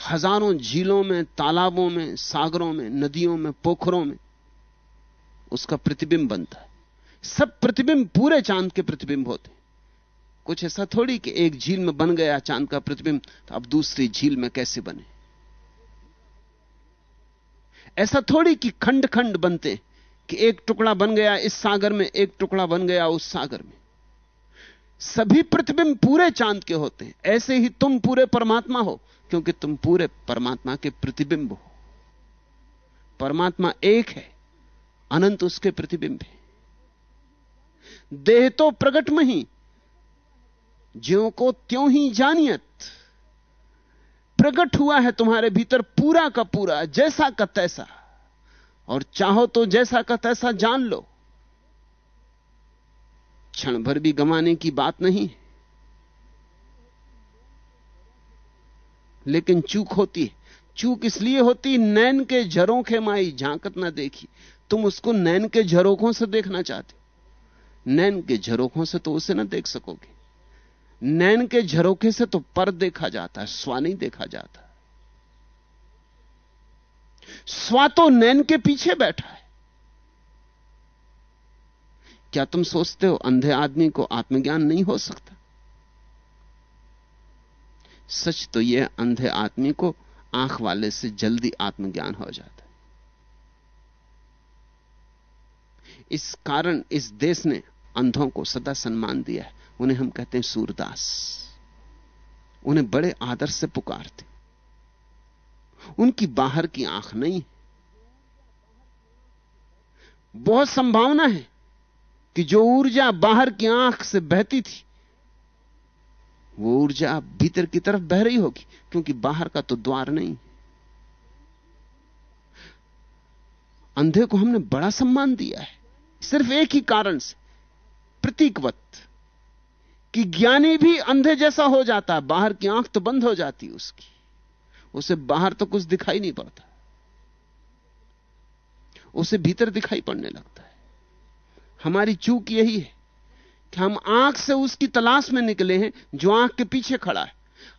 हज़ारों झीलों में, तालाबों में, सागरों में, नदियों में, पोखरों में उसका प्रतिबिंब बनता है। सब प्रतिबिंब पूरे चाँद के प्रतिबिंब होते हैं। कुछ ऐसा थोड़ी कि एक झील में बन गया चाँद का प्रतिबिंब तो अब दूसरी झील में कैसे बने? ऐसा थोड़ी कि खंड खंड बनते कि एक टुकड़ा बन गया इस सागर में, एक टुकड़ा बन गया उस सागर में। सभी प्रतिबिंब पूरे चाँद के होते हैं। ऐसे ही तुम पूरे परमात्मा हो, क्योंकि तुम पूरे परमात्मा के प्रतिबिंब हो। परमात्मा एक है, अनंत उसके प्रतिबिंब है। देह तो प्रकट में ही ज्यो को त्यों ही जानियत। प्रकट हुआ है तुम्हारे भीतर पूरा का पूरा, जैसा का तैसा। और चाहो तो जैसा का तैसा जान लो। क्षण भर भी गंवाने की बात नहीं। लेकिन चूक होती है। चूक इसलिए होती नैन के झरोखे माई झांकत ना देखी। तुम उसको नैन के झरोखों से देखना चाहते हो। नैन के झरोखों से तो उसे ना देख सकोगे। नैन के झरोखे से तो पर देखा जाता है, स्वा नहीं देखा जाता। स्वा तो नैन के पीछे बैठा है। क्या तुम सोचते हो अंधे आदमी को आत्मज्ञान नहीं हो सकता? सच तो यह अंधे आदमी को आँख वाले से जल्दी आत्मज्ञान हो जाता है। इस कारण इस देश ने अंधों को सदा सम्मान दिया है। उन्हें हम कहते हैं सूरदास। उन्हें बड़े आदर से पुकारते। उनकी बाहर की आँख नहीं बहुत संभावना है। कि जो ऊर्जा बाहर की आँख से बहती थी, वो ऊर्जा भीतर की तरफ़ बह रही होगी, क्योंकि बाहर का तो द्वार नहीं। अंधे को हमने बड़ा सम्मान दिया है, सिर्फ़ एक ही कारण से, प्रतीकवत, कि ज्ञानी भी अंधे जैसा हो जाता है, बाहर की आँख तो बंद हो जाती उसकी, उसे बाहर तो कुछ दिखाई नहीं पड़ता, उसे भीतर दिखाई पड़ने लगता है। हमारी चूक यही है कि हम आँख से उसकी तलाश में निकले हैं जो आँख के पीछे खड़ा है।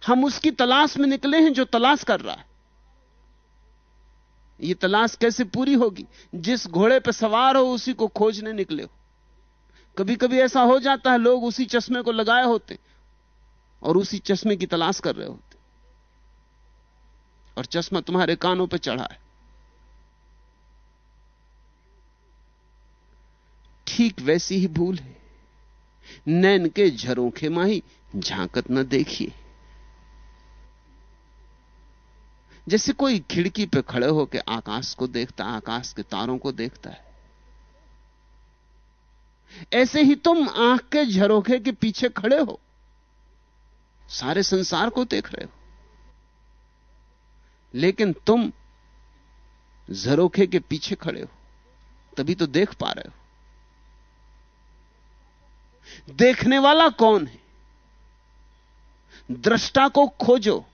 हम उसकी तलाश में निकले हैं जो तलाश कर रहा है। यह तलाश कैसे पूरी होगी? जिस घोड़े पर सवार हो, उसी को खोजने निकले हो। कभी कभी ऐसा हो जाता है, लोग उसी चश्मे को लगाए होते और उसी चश्मे की तलाश कर रहे होते और चश्मा तुम्हारे कानों पर चढ़ा है। ठीक वैसी ही भूल है। नैन के झरोखे माही झांकत न देखिए। जैसे कोई खिड़की पे खड़े होकर आकाश को देखता, आकाश के तारों को देखता है। ऐसे ही तुम आँख के झरोखे के पीछे खड़े हो। सारे संसार को देख रहे हो। लेकिन तुम झरोखे के पीछे खड़े हो, तभी तो देख पा रहे हो। देखने वाला कौन है? दृष्टा को खोजो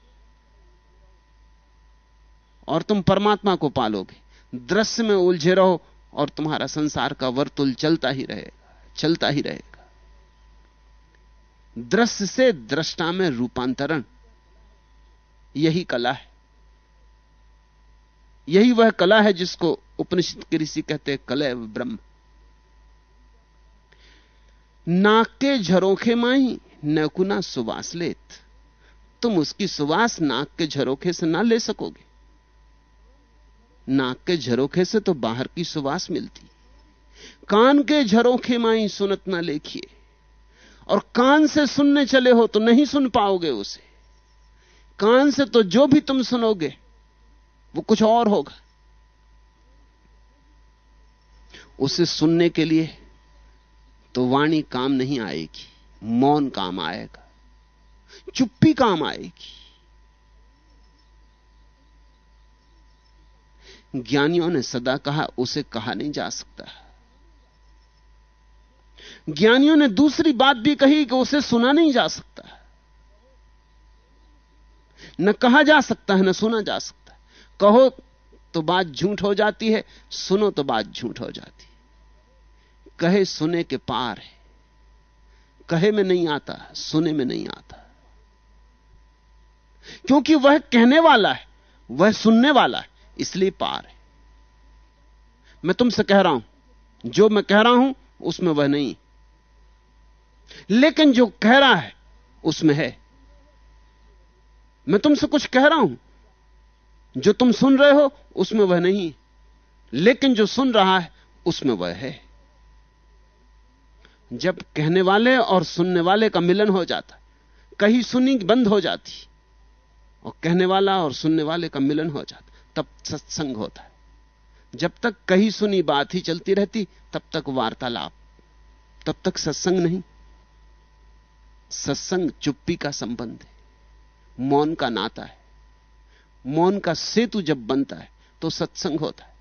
और तुम परमात्मा को पालोगे। दृश्य में उलझे रहो और तुम्हारा संसार का वर्तुल चलता ही रहेगा चलता ही रहेगा। दृश्य से दृष्टा में रूपांतरण, यही कला है। यही वह कला है जिसको उपनिषद के ऋषि कहते कलय ब्रह्म। नाक के झरोखे माही नकुना सुवास लेत। तुम उसकी सुवास नाक के झरोखे से ना ले सकोगे। नाक के झरोखे से तो बाहर की सुवास मिलती। कान के झरोखे माई सुनत ना लेखिए। और कान से सुनने चले हो तो नहीं सुन पाओगे उसे। कान से तो जो भी तुम सुनोगे, वो कुछ और होगा। उसे सुनने के लिए तो वाणी काम नहीं आएगी, मौन काम आएगा, चुप्पी काम आएगी। ज्ञानियों ने सदा कहा, उसे कहा नहीं जा सकता। ज्ञानियों ने दूसरी बात भी कही कि उसे सुना नहीं जा सकता। न कहा जा सकता है, न सुना जा सकता। कहो तो बात झूठ हो जाती है, सुनो तो बात झूठ हो जाती कहे सुने के पार है। कहे में नहीं आता, सुने में नहीं आता। क्योंकि वह कहने वाला है, वह सुनने वाला है, इसलिए पार है। मैं तुमसे कह रहा हूँ, जो मैं कह रहा हूँ, उसमें वह नहीं। लेकिन जो कह रहा है, उसमें है। मैं तुमसे कुछ कह रहा हूँ, जो तुम सुन रहे हो, उसमें वह नहीं। लेकिन जो सुन रहा है, उसमें वह है। जब कहने वाले और सुनने वाले का मिलन हो जाता कहीं सुनी बंद हो जाती और कहने वाला और सुनने वाले का मिलन हो जाता तब सत्संग होता है। जब तक कहीं सुनी बात ही चलती रहती, तब तक वार्तालाप, तब तक सत्संग नहीं। सत्संग चुप्पी का संबंध है, मौन का नाता है। मौन का सेतु जब बनता है तो सत्संग होता है।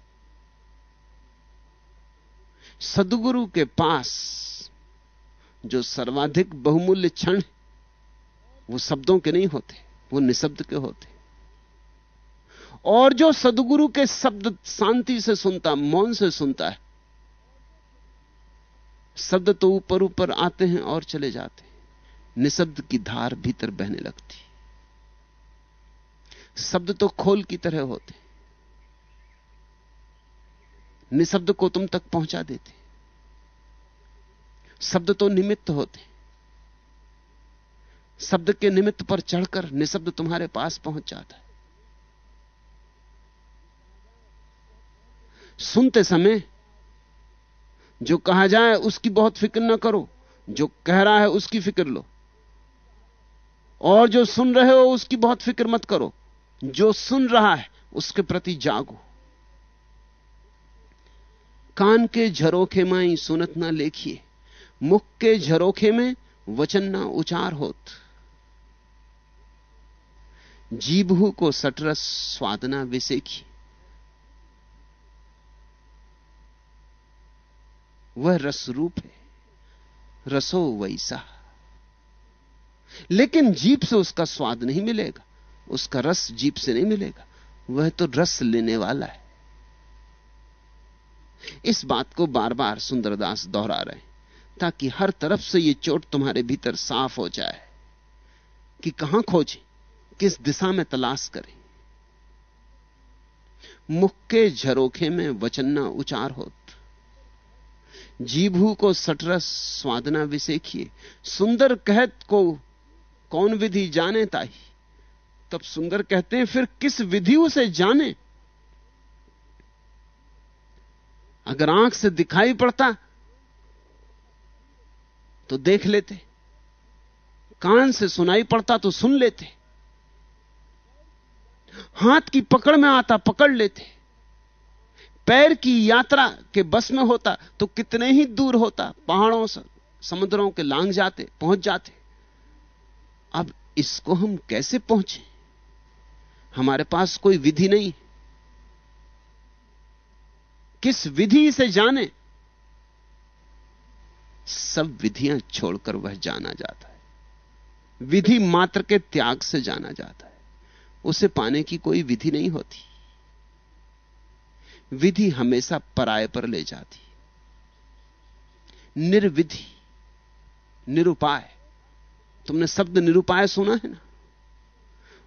सदगुरु के पास जो सर्वाधिक बहुमूल्य क्षण वो शब्दों के नहीं होते, वो निशब्द के होते। और जो सदगुरु के शब्द शांति से सुनता, मौन से सुनता है, शब्द तो ऊपर ऊपर आते हैं और चले जाते हैं। निशब्द की धार भीतर बहने लगती। शब्द तो खोल की तरह होते। निशब्द को तुम तक पहुँचा देते। शब्द तो निमित्त होते शब्द के निमित्त पर चढ़कर निशब्द तुम्हारे पास पहुँच जाता है। सुनते समय जो कहा जाए उसकी बहुत फ़िक्र ना करो, जो कह रहा है उसकी फ़िक्र लो। और जो सुन रहे हो उसकी बहुत फ़िक्र मत करो, जो सुन रहा है उसके प्रति जागो। कान के झरोखे माई सुनत ना लेखिए। मुख के झरोखे में वचन ना उचार होत। जीभू को सटरस स्वादना विसेखी। वह रस रूप है, रसो वैसा। लेकिन जीप से उसका स्वाद नहीं मिलेगा, उसका रस जीप से नहीं मिलेगा, वह तो रस लेने वाला है। इस बात को बार बार सुंदरदास दोहरा रहे ताकि हर तरफ़ से यह चोट तुम्हारे भीतर साफ़ हो जाए कि कहाँ खोजें, किस दिशा में तलाश करें। मुख के झरोखे में वचन न उचार होत। जीभू को सटरस स्वादना विसेखिए। सुंदर कहत को कौन विधि जाने ताई तब सुंदर कहते हैं फिर किस विधि उसे जाने? अगर आँख से दिखाई पड़ता तो देख लेते। कान से सुनाई पड़ता तो सुन लेते। हाथ की पकड़ में आता पकड़ लेते। पैर की यात्रा के बस में होता तो कितने ही दूर होता। पहाड़ों से, समुद्रों के लांग जाते, पहुँच जाते। अब इसको हम कैसे पहुँचे? हमारे पास कोई विधि नहीं। किस विधि से जाने? सब विधियाँ छोड़कर वह जाना जाता है। विधि मात्र के त्याग से जाना जाता है। उसे पाने की कोई विधि नहीं होती। विधि हमेशा पराय पर ले जाती। निर्विधि, निरुपाय। तुमने शब्द निरुपाय सुना है ना?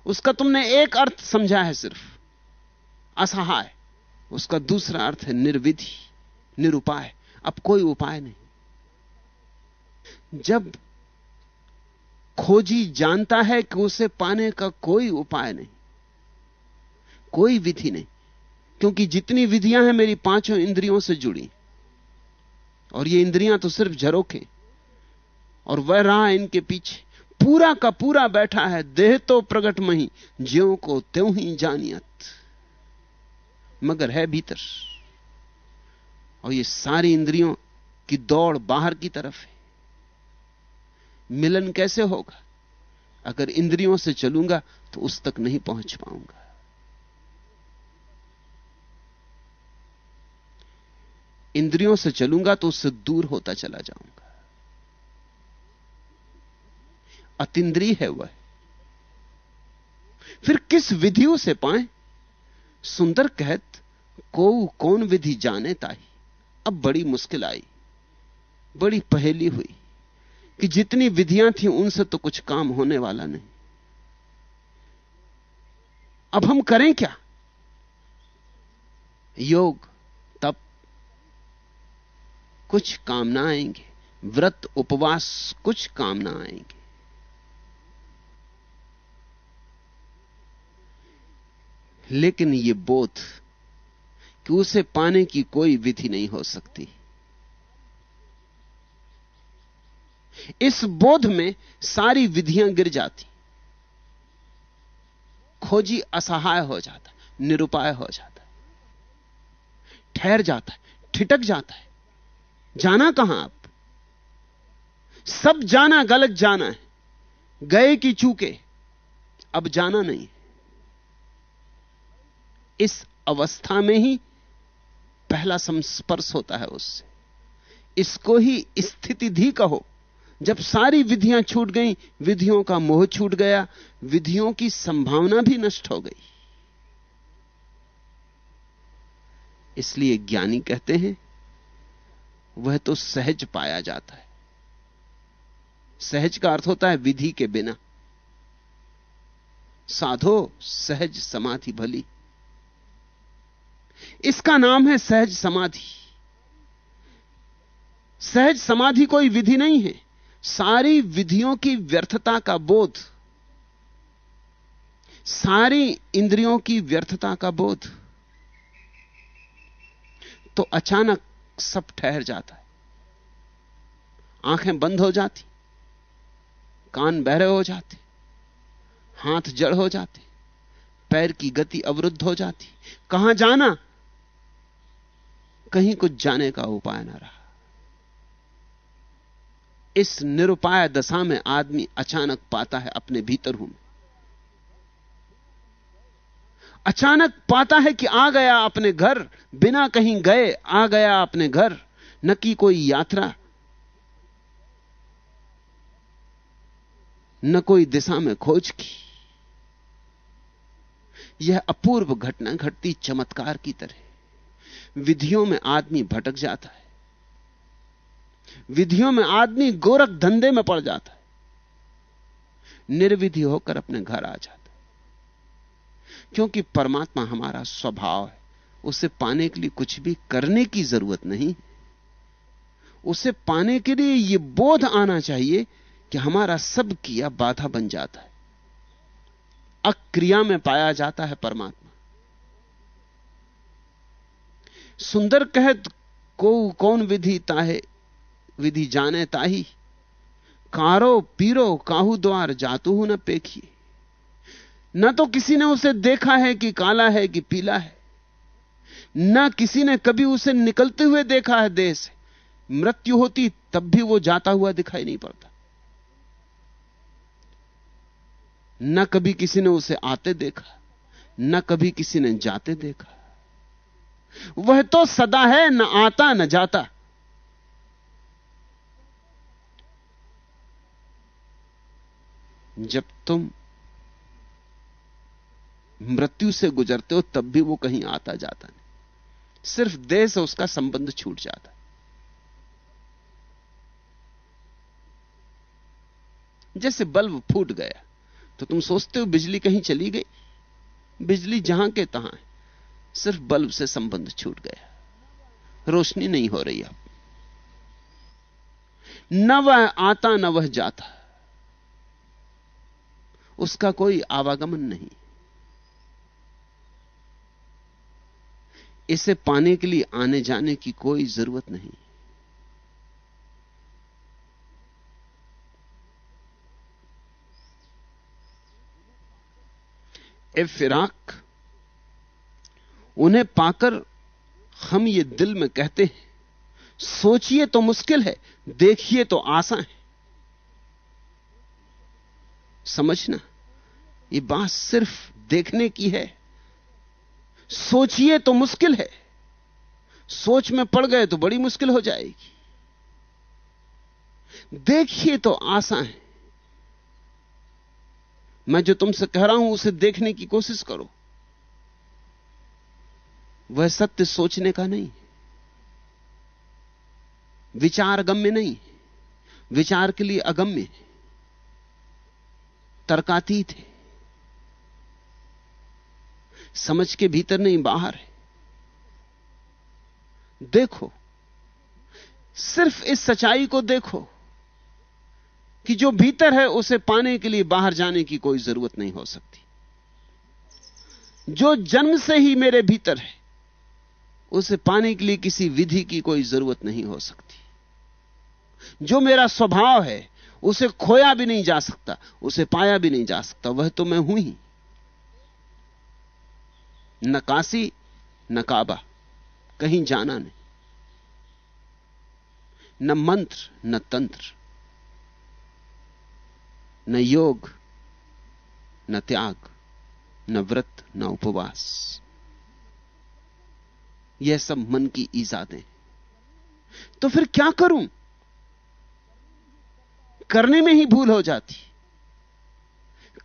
उसका तुमने एक अर्थ समझा है सिर्फ़। असहाय। उसका दूसरा अर्थ है निर्विधि, निरुपाय। अब कोई उपाय नहीं। जब खोजी जानता है कि उसे पाने का कोई उपाय नहीं, कोई विधि नहीं, क्योंकि जितनी विधियाँ हैं मेरी पाँचों इंद्रियों से जुड़ी। और ये इंद्रियाँ तो सिर्फ़ झरोखे, और वह रहा इनके पीछे पूरा का पूरा बैठा है, देह तो प्रगट मही, ज्यो को त्यों ही जानियत। मगर है भीतर, और ये सारी इंद्रियों की दौड़ बाहर की तरफ़ है। मिलन कैसे होगा? अगर इंद्रियों से चलूँगा तो उस तक नहीं पहुँच पाऊँगा। इंद्रियों से चलूँगा तो उससे दूर होता चला जाऊँगा। अतिद्रीय है वह। फिर किस विधियों से पाए? सुंदर कहत को कौन विधि जाने ताही? अब बड़ी मुश्किल आई। बड़ी पहेली हुई। कि जितनी विधियाँ थी उनसे तो कुछ काम होने वाला नहीं। अब हम करें क्या? योग, तप, कुछ काम ना आएँगे। व्रत, उपवास, कुछ काम ना आएँगे। लेकिन यह बोध कि उसे पाने की कोई विधि नहीं हो सकती। इस बोध में सारी विधियाँ गिर जाती। खोजी असहाय हो जाता, निरुपाय हो जाता। ठहर जाता है, ठिटक जाता है। जाना कहाँ आप? सब जाना, गलत जाना है। गए कि चूके? अब जाना नहीं। इस अवस्था में ही पहला संस्पर्श होता है उससे। इसको ही स्थिति धी कहो। जब सारी विधियाँ छूट गई, विधियों का मोह छूट गया, विधियों की संभावना भी नष्ट हो गई। इसलिए ज्ञानी कहते हैं, वह तो सहज पाया जाता है। सहज का अर्थ होता है विधि के बिना। साधो, सहज समाधि भली। इसका नाम है सहज समाधि। सहज समाधि कोई विधि नहीं है। सारी विधियों की व्यर्थता का बोध, सारी इंद्रियों की व्यर्थता का बोध तो अचानक सब ठहर जाता है। आँखें बंद हो जाती, कान बहरे हो जाते, हाथ जड़ हो जाते, पैर की गति अवरुद्ध हो जाती। कहाँ जाना? कहीं कुछ जाने का उपाय ना रहा। इस निरुपाय दशा में आदमी अचानक पाता है अपने भीतर हूँ अचानक पाता है कि आ गया अपने घर, बिना कहीं गए आ गया अपने घर, न कि कोई यात्रा। न कोई दिशा में खोज की। यह अपूर्व घटना घटती चमत्कार की तरह। विधियों में आदमी भटक जाता है। विधियों में आदमी गोरख धंधे में पड़ जाता है। निर्विधि होकर अपने घर आ जाता है। क्योंकि परमात्मा हमारा स्वभाव है, उसे पाने के लिए कुछ भी करने की ज़रूरत नहीं। उसे पाने के लिए यह बोध आना चाहिए कि हमारा सब किया बाधा बन जाता है। अक्रिया में पाया जाता है परमात्मा। सुंदर कहत को, कौन विधि ताहे? विधि जाने ताही। कारो, पीरो, काहू द्वार जातु न पेखी। न तो किसी ने उसे देखा है कि काला है कि पीला है। न किसी ने कभी उसे निकलते हुए देखा है से। मृत्यु होती तब भी वो जाता हुआ दिखाई नहीं पड़ता। न कभी किसी ने उसे आते देखा, न कभी किसी ने जाते देखा। वह तो सदा है, न आता, न जाता। जब तुम मृत्यु से गुजरते हो, तब भी वो कहीं आता जाता नहीं। सिर्फ़ देह से उसका संबंध छूट जाता है। जैसे बल्ब फूट गया तो तुम सोचते हो बिजली कहीं चली गई? बिजली जहाँ के तहां है, सिर्फ़ बल्ब से संबंध छूट गया। रोशनी नहीं हो रही अब। न वह आता, न वह जाता। उसका कोई आवागमन नहीं। इसे पाने के लिए आने जाने की कोई ज़रूरत नहीं। ए फिराक उन्हें पाकर हम ये दिल में कहते हैं, सोचिए तो मुश्किल है, देखिए तो आसान है। समझना, ये बात सिर्फ़ देखने की है। सोचिए तो मुश्किल है। सोच में पड़ गए तो बड़ी मुश्किल हो जाएगी। देखिए तो आसान है। मैं जो तुमसे कह रहा हूँ, उसे देखने की कोशिश करो। वह सत्य सोचने का नहीं विचार गम्य नहीं विचार के लिए अगम्य तर्कातीत है। समझ के भीतर नहीं, बाहर है। देखो, सिर्फ़ इस सच्चाई को देखो कि जो भीतर है, उसे पाने के लिए बाहर जाने की कोई ज़रूरत नहीं हो सकती। जो जन्म से ही मेरे भीतर है, उसे पाने के लिए किसी विधि की कोई ज़रूरत नहीं हो सकती। जो मेरा स्वभाव है उसे खोया भी नहीं जा सकता, उसे पाया भी नहीं जा सकता, वह तो मैं हूँ ही। न काशी, न काबा, कहीं जाना नहीं। न मंत्र, न तंत्र, न योग, न त्याग, न व्रत, न उपवास। यह सब मन की ईजादें तो फिर क्या करूँ? करने में ही भूल हो जाती।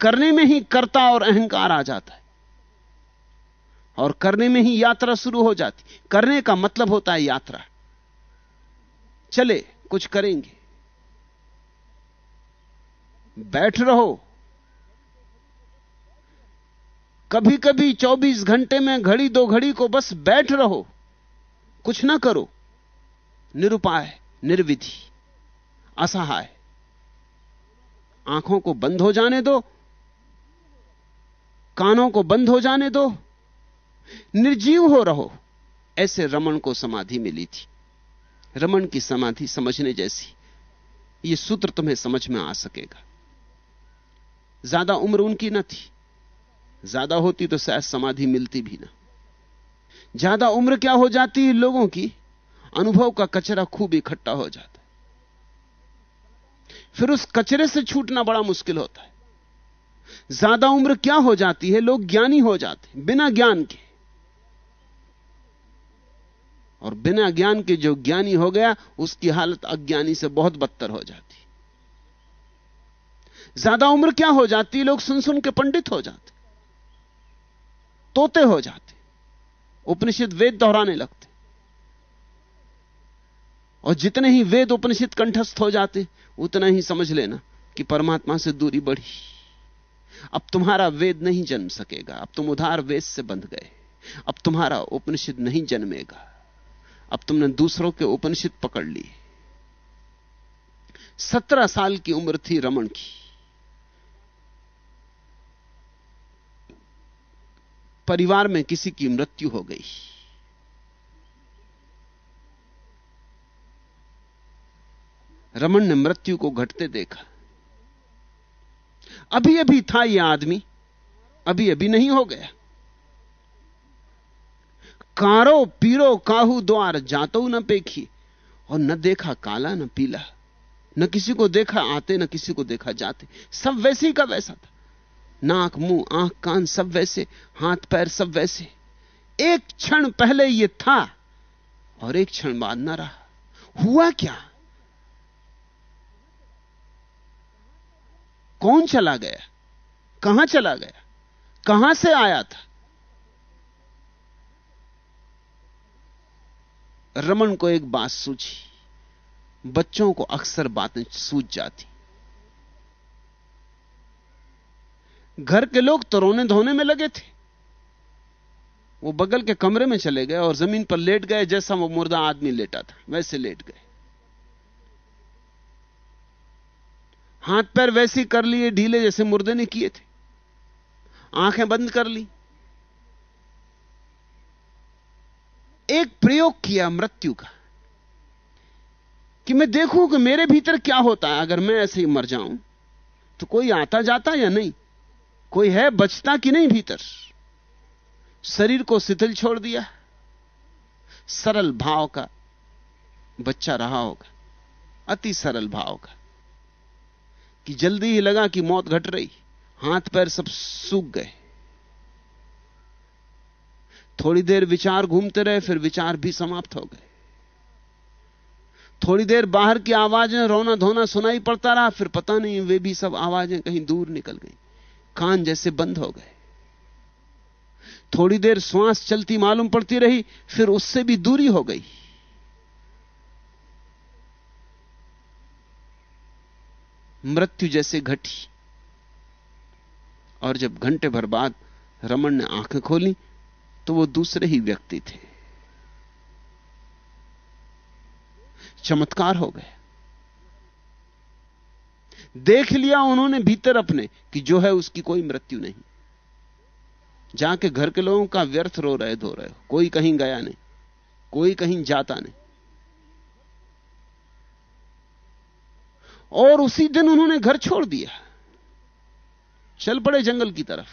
करने में ही कर्ता और अहंकार आ जाता है। और करने में ही यात्रा शुरू हो जाती। करने का मतलब होता है यात्रा। चले, कुछ करेंगे। बैठ रहो। कभी कभी 24 घंटे में घड़ी दो घड़ी को बस बैठ रहो। कुछ ना करो। निरुपाय, निर्विधि, असहाय। आँखों को बंद हो जाने दो, कानों को बंद हो जाने दो, निर्जीव हो रहो। ऐसे रमन को समाधि मिली थी। रमन की समाधि समझने जैसी। यह सूत्र तुम्हें समझ में आ सकेगा। ज़्यादा उम्र उनकी न थी। ज़्यादा होती तो शायद समाधि मिलती भी ना। ज़्यादा उम्र क्या हो जाती है लोगों की? अनुभव का कचरा खूब इकट्ठा हो जाता। फिर उस कचरे से छूटना बड़ा मुश्किल होता है। ज़्यादा उम्र क्या हो जाती है? लोग ज्ञानी हो जाते बिना ज्ञान के। और बिना ज्ञान के जो ज्ञानी हो गया, उसकी हालत अज्ञानी से बहुत बदतर हो जाती। ज़्यादा उम्र क्या हो जाती लोग सुन सुन के पंडित हो जाते तोते हो जाते उपनिषद वेद दोहराने लगते और जितने ही वेद उपनिषद कंठस्थ हो जाते, उतना ही समझ लेना कि परमात्मा से दूरी बढ़ी। अब तुम्हारा वेद नहीं जन्म सकेगा, अब तुम उधार वेद से बंध गए, अब तुम्हारा उपनिषद नहीं जन्मेगा, अब तुमने दूसरों के उपनिषद पकड़ लिए। सत्रह साल की उम्र थी रमन की। परिवार में किसी की मृत्यु हो गई। रमन ने मृत्यु को घटते देखा। अभी अभी था यह आदमी, अभी अभी नहीं हो गया। कारो पीरो काहू द्वार, जातो न पेखी, और न देखा काला न पीला। न किसी को देखा आते, न किसी को देखा जाते। सब वैसे ही का वैसा था। नाक, मुँह, आँख, कान सब वैसे, हाथ, पैर सब वैसे। एक क्षण पहले यह था, और एक क्षण बाद न रहा। हुआ क्या? कौन चला गया? कहाँ चला गया? कहाँ से आया था? रमन को एक बात सूझी। बच्चों को अक्सर बातें सूझ जाती। घर के लोग तो रोने धोने में लगे थे। वो बगल के कमरे में चले गए और ज़मीन पर लेट गए जैसा वो मुर्दा आदमी लेटा था, वैसे लेट गए। हाथ पैर वैसे कर लिए, ढीले जैसे मुर्दे ने किए थे। आँखें बंद कर ली। एक प्रयोग किया मृत्यु का, कि मैं देखूँ कि मेरे भीतर क्या होता है। अगर मैं ऐसे ही मर जाऊँ तो कोई आता जाता या नहीं? कोई है बचता कि नहीं भीतर? शरीर को शिथिल छोड़ दिया। सरल भाव का बच्चा रहा होगा। अति सरल भाव का। कि जल्दी ही लगा कि मौत घट रही। हाथ पैर सब सूख गए। थोड़ी देर विचार घूमते रहे, फिर विचार भी समाप्त हो गए। थोड़ी देर बाहर की आवाज़ें रोना धोना सुनाई पड़ता रहा, फिर पता नहीं वे भी सब आवाज़ें कहीं दूर निकल गई। कान जैसे बंद हो गए। थोड़ी देर श्वास चलती मालूम पड़ती रही, फिर उससे भी दूरी हो गई। मृत्यु जैसे घटी। और जब घंटे भर बाद रमन ने आँखें खोली तो वो दूसरे ही व्यक्ति थे। चमत्कार हो गए। देख लिया उन्होंने भीतर अपने कि जो है उसकी कोई मृत्यु नहीं। जाके घर के लोगों का व्यर्थ रो रहे, धो रहे हो। कोई कहीं गया नहीं, कोई कहीं जाता नहीं। और उसी दिन उन्होंने घर छोड़ दिया। चल पड़े जंगल की तरफ़।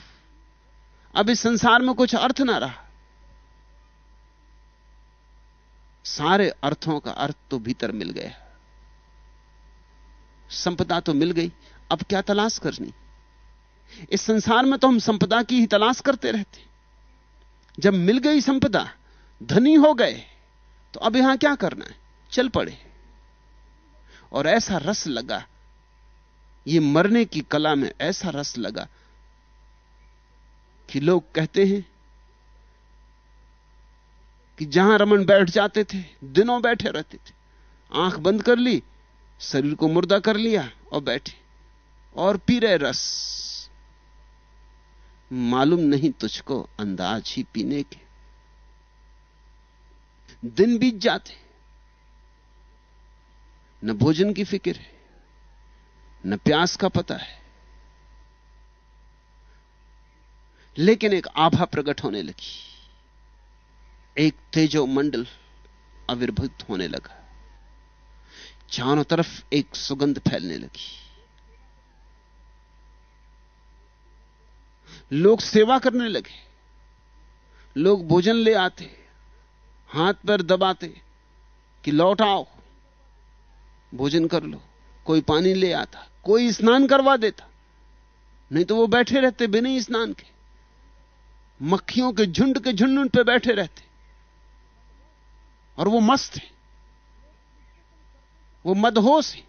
अब इस संसार में कुछ अर्थ ना रहा। सारे अर्थों का अर्थ तो भीतर मिल गया। संपदा तो मिल गई। अब क्या तलाश करनी? इस संसार में तो हम संपदा की ही तलाश करते रहते। जब मिल गई संपदा, धनी हो गए तो अब यहाँ क्या करना है? चल पड़े। और ऐसा रस लगा। ये मरने की कला में ऐसा रस लगा कि लोग कहते हैं कि जहाँ रमन बैठ जाते थे, दिनों बैठे रहते थे। आँख बंद कर ली, शरीर को मुर्दा कर लिया और बैठे। और पी रहे रस। मालूम नहीं तुझको अंदाज ही पीने के। दिन बीत जाते। न भोजन की फ़िक्र है, न प्यास का पता है। लेकिन एक आभा प्रकट होने लगी। एक तेजो मंडल आविर्भूत होने लगा। चारों तरफ़ एक सुगंध फैलने लगी। लोग सेवा करने लगे। लोग भोजन ले आते, हाथ पर दबाते कि लौट आओ। भोजन कर लो, कोई पानी ले आता, कोई स्नान करवा देता। नहीं तो वो बैठे रहते बिना स्नान के। मक्खियों के झुंड के झुंड पे बैठे रहते। और वो मस्त है। वो मदहोश है।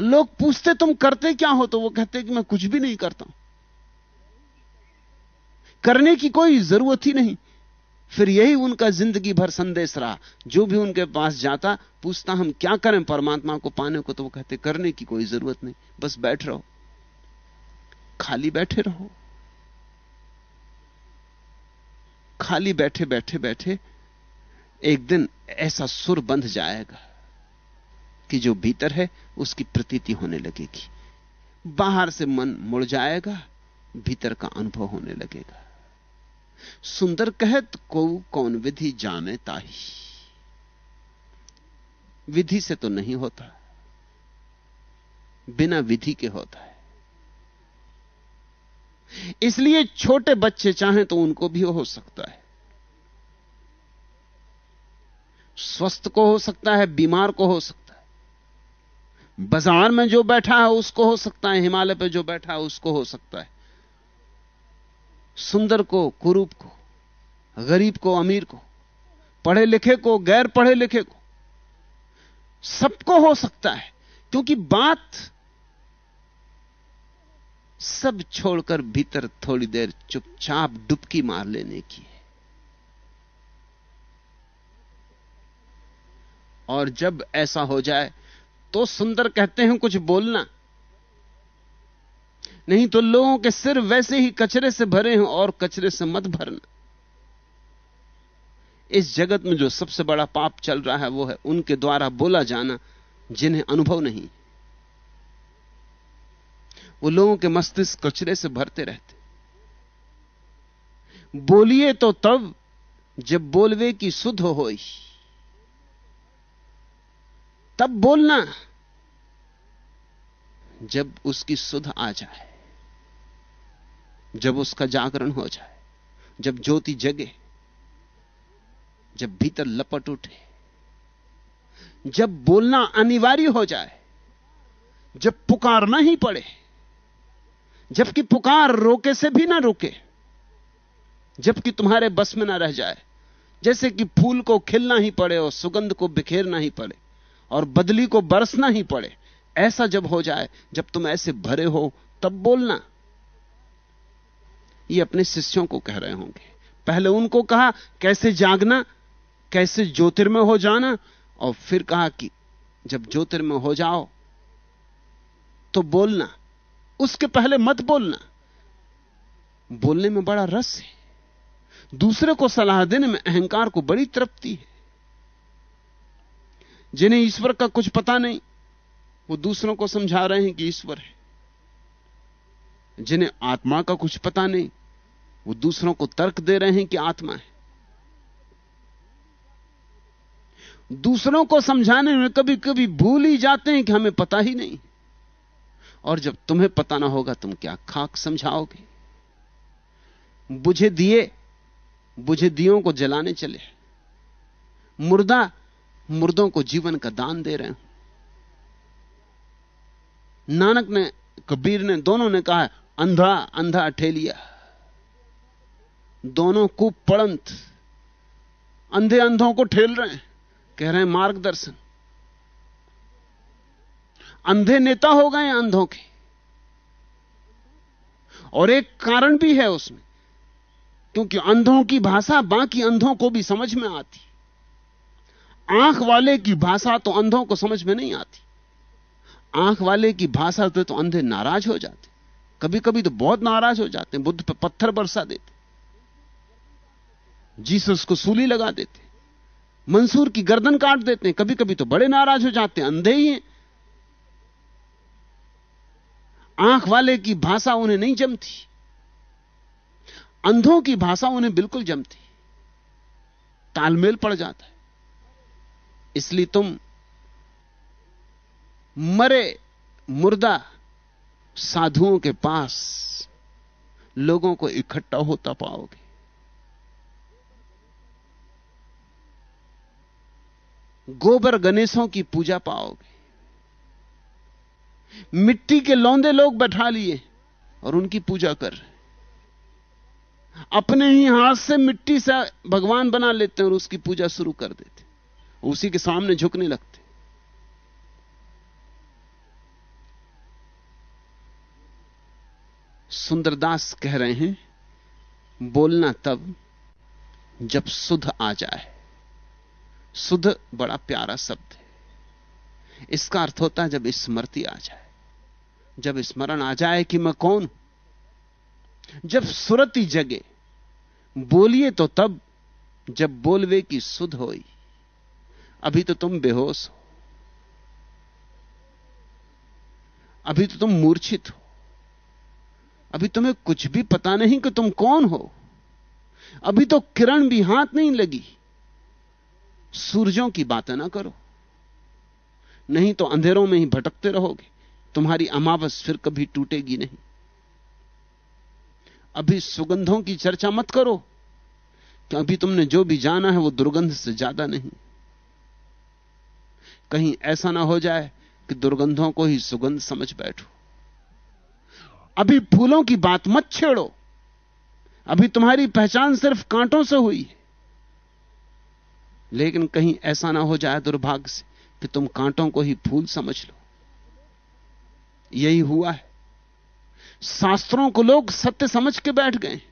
लोग पूछते, तुम करते क्या हो? तो वो कहते कि, मैं कुछ भी नहीं करता करने की कोई ज़रूरत ही नहीं। फिर यही उनका ज़िंदगी भर संदेश रहा। जो भी उनके पास जाता, पूछता, हम क्या करें? परमात्मा को पाने को? तो वो कहते, करने की कोई ज़रूरत नहीं, बस बैठ रहो। खाली बैठे रहो। खाली बैठे बैठे बैठे, एक दिन ऐसा सुर बंध जाएगा कि जो भीतर है, उसकी प्रतीति होने लगेगी। बाहर से मन मुड़ जाएगा, भीतर का अनुभव होने लगेगा। सुंदर कहत को कौन विधि जाने ताही? विधि से तो नहीं होता। बिना विधि के होता है। इसलिए छोटे बच्चे चाहें तो उनको भी हो सकता है। स्वस्थ को हो सकता है, बीमार को हो सकता है। बाज़ार में जो बैठा है उसको हो सकता है, हिमालय पर जो बैठा है उसको हो सकता है। सुंदर को, कुरूप को, गरीब को, अमीर को पढ़े लिखे को गैर पढ़े लिखे को, सबको हो सकता है, क्योंकि बात सब छोड़कर भीतर थोड़ी देर चुपचाप डुबकी मार लेने की है। और जब ऐसा हो जाए तो सुंदर कहते हैं कुछ बोलना। नहीं तो लोगों के सिर वैसे ही कचरे से भरे हैं और कचरे से मत भरना। इस जगत में जो सबसे बड़ा पाप चल रहा है, वो है उनके द्वारा बोला जाना, जिन्हें अनुभव नहीं। वो लोगों के मस्तिष्क कचरे से भरते रहते। बोलिए तो तब, जब बोलवे की शुद्ध हो तब बोलना। जब उसकी सुध आ जाए, जब उसका जागरण हो जाए, जब ज्योति जगे, जब भीतर लपट उठे, जब बोलना अनिवार्य हो जाए, जब पुकारना ही पड़े, जबकि पुकार रोके से भी ना रुके, जबकि तुम्हारे बस में ना रह जाए, जैसे कि फूल को खिलना ही पड़े और सुगंध को बिखेरना ही पड़े और बदली को बरसना ही पड़े ऐसा जब हो जाए, जब तुम ऐसे भरे हो, तब बोलना। ये अपने शिष्यों को कह रहे होंगे। पहले उनको कहा, कैसे जागना, कैसे ज्योतिर्मय हो जाना, और फिर कहा कि जब ज्योतिर्मय हो जाओ तो बोलना। उसके पहले मत बोलना। बोलने में बड़ा रस है। दूसरे को सलाह देने में अहंकार को बड़ी तृप्ति है। जिन्हें ईश्वर का कुछ पता नहीं वो दूसरों को समझा रहे हैं कि ईश्वर है। जिन्हें आत्मा का कुछ पता नहीं, वो दूसरों को तर्क दे रहे हैं कि आत्मा है। दूसरों को समझाने में कभी कभी भूल ही जाते हैं कि हमें पता ही नहीं। और जब तुम्हें पता ना होगा, तुम क्या खाक समझाओगे? बुझे दिए, बुझे दियों को जलाने चले। मुर्दा, मुर्दों को जीवन का दान दे रहे हैं। नानक ने, कबीर ने, दोनों ने कहा, अंधा अंधा ठेलिया। दोनों खूब पड़ंत। अंधे अंधों को ठेल रहे हैं, कह रहे हैं, मार्गदर्शन। अंधे नेता हो गए अंधों के। और एक कारण भी है उसमें, क्योंकि अंधों की भाषा बाकी अंधों को भी समझ में आती। आँख वाले की भाषा तो अंधों को समझ में नहीं आती। आँख वाले की भाषा से तो अंधे नाराज़ हो जाते कभी कभी तो बहुत नाराज़ हो जाते हैं, बुद्ध पे पत्थर बरसा देते जीसस को सूली लगा देते मंसूर की गर्दन काट देते हैं। कभी कभी तो बड़े नाराज़ हो जाते हैं, अंधे ही हैं। आँख वाले की भाषा उन्हें नहीं जमती। अंधों की भाषा उन्हें बिल्कुल जमती। तालमेल पड़ जाता है। इसलिए तुम मरे मुर्दा साधुओं के पास लोगों को इकट्ठा होता पाओगे। गोबर गणेशों की पूजा पाओगे। मिट्टी के लौंदे लोग बैठा लिए और उनकी पूजा कर। अपने ही हाथ से मिट्टी से भगवान बना लेते हैं और उसकी पूजा शुरू कर देते उसी के सामने झुकने लगते सुंदरदास कह रहे हैं, बोलना तब जब सुध आ जाए। सुध बड़ा प्यारा शब्द है। इसका अर्थ होता है जब स्मृति आ जाए। जब स्मरण आ जाए कि मैं कौन जब सुरति जगे, बोलिए तो तब जब बोलवे की सुध होई, अभी तो तुम बेहोश हो। अभी तो तुम मूर्छित हो। अभी तुम्हें कुछ भी पता नहीं कि तुम कौन हो। अभी तो किरण भी हाथ नहीं लगी। सूरजों की बातें ना करो। नहीं तो अंधेरों में ही भटकते रहोगे। तुम्हारी अमावस फिर कभी टूटेगी नहीं। अभी सुगंधों की चर्चा मत करो कि अभी तुमने जो भी जाना है वो दुर्गंध से ज़्यादा नहीं। कहीं ऐसा ना हो जाए कि दुर्गंधों को ही सुगंध समझ बैठो। अभी फूलों की बात मत छेड़ो। अभी तुम्हारी पहचान सिर्फ़ कांटों से हुई लेकिन कहीं ऐसा ना हो जाए दुर्भाग्य से कि तुम कांटों को ही फूल समझ लो। यही हुआ है। शास्त्रों को लोग सत्य समझ के बैठ गए।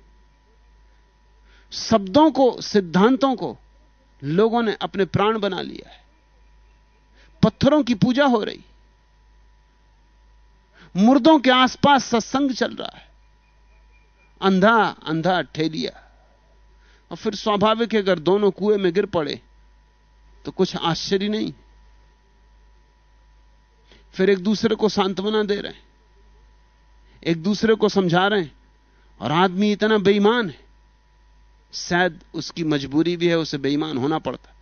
शब्दों को, सिद्धांतों को लोगों ने अपने प्राण बना लिया है। पत्थरों की पूजा हो रही। मुर्दों के आसपास सत्संग चल रहा है। अंधा अंधा ठेलिया। और फिर स्वाभाविक है, अगर दोनों कुएँ में गिर पड़े तो कुछ आश्चर्य नहीं। फिर एक दूसरे को सांत्वना दे रहे हैं। एक दूसरे को समझा रहे हैं। और आदमी इतना बेईमान है। शायद उसकी मजबूरी भी है, उसे बेईमान होना पड़ता।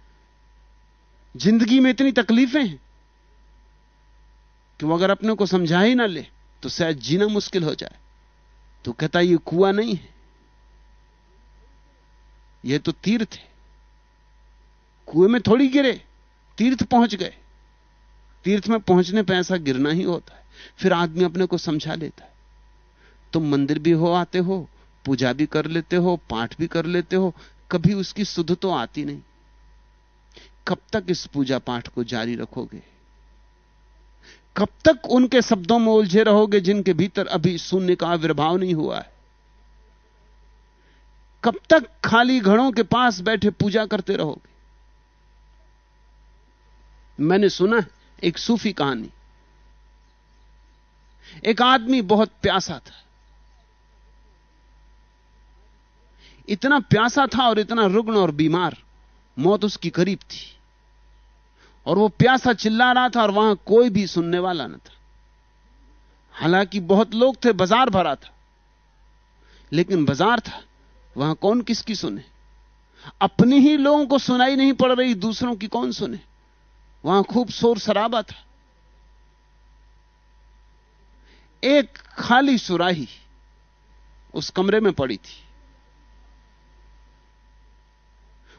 ज़िंदगी में इतनी तकलीफें हैं। कि वो अगर अपने को समझा ही ना ले तो शायद जीना मुश्किल हो जाए। तो कहता, ये कुआ नहीं है। यह तो तीर्थ है। कुएँ में थोड़ी गिरे, तीर्थ पहुँच गए। तीर्थ में पहुँचने पर ऐसा गिरना ही होता है। फिर आदमी अपने को समझा लेता है। तुम तो मंदिर भी हो, आते हो, पूजा भी कर लेते हो, पाठ भी कर लेते हो, कभी उसकी सुध तो आती नहीं। कब तक इस पूजा पाठ को जारी रखोगे? कब तक उनके शब्दों में उलझे रहोगे जिनके भीतर अभी शून्य का आविर्भाव नहीं हुआ है? कब तक खाली घड़ों के पास बैठे पूजा करते रहोगे? मैंने सुना एक सूफी कहानी। एक आदमी बहुत प्यासा था। इतना प्यासा था और इतना रुग्ण और बीमार, मौत उसकी करीब थी। और वो प्यासा चिल्ला रहा था और वहाँ कोई भी सुनने वाला न था। हालाँकि बहुत लोग थे, बाज़ार भरा था। लेकिन बाज़ार था, वहाँ कौन किसकी सुने? अपने ही लोगों को सुनाई नहीं पड़ रही, दूसरों की कौन सुने? वहाँ खूब शोर शराबा था। एक खाली सुराही उस कमरे में पड़ी थी।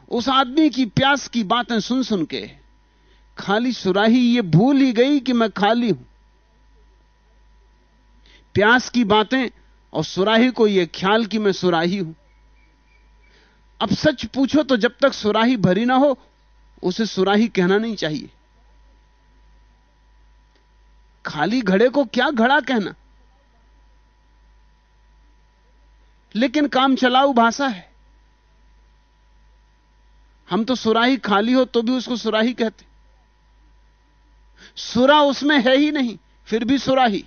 उस आदमी की प्यास की बातें सुन सुन के खाली सुराही ये भूल ही गई कि मैं खाली हूँ। प्यास की बातें और सुराही को यह ख्याल कि मैं सुराही हूँ। अब सच पूछो तो जब तक सुराही भरी ना हो, उसे सुराही कहना नहीं चाहिए। खाली घड़े को क्या घड़ा कहना? लेकिन काम चलाऊ भाषा है। हम तो सुराही खाली हो तो भी उसको सुराही कहते। सुरा उसमें है ही नहीं, फिर भी सुराही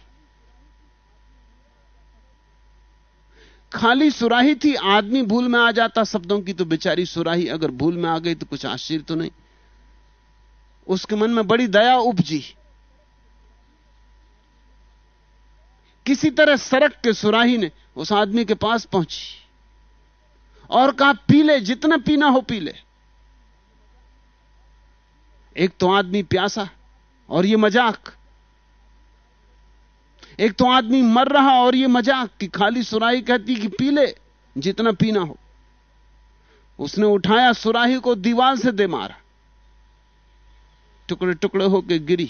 खाली सुराही थी, आदमी भूल में आ जाता, शब्दों की तो बेचारी सुराही अगर भूल में आ गई तो कुछ आश्चर्य तो नहीं। उसके मन में बड़ी दया उपजी। किसी तरह सड़क के सुराही ने उस आदमी के पास पहुँची। और कहा, पी ले, जितना पीना हो पी ले। एक तो आदमी प्यासा और ये मज़ाक। एक तो आदमी मर रहा और ये मज़ाक कि खाली सुराही कहती कि पी ले, जितना पीना हो। उसने उठाया सुराही को दीवार से दे मारा। टुकड़े टुकड़े होकर गिरी।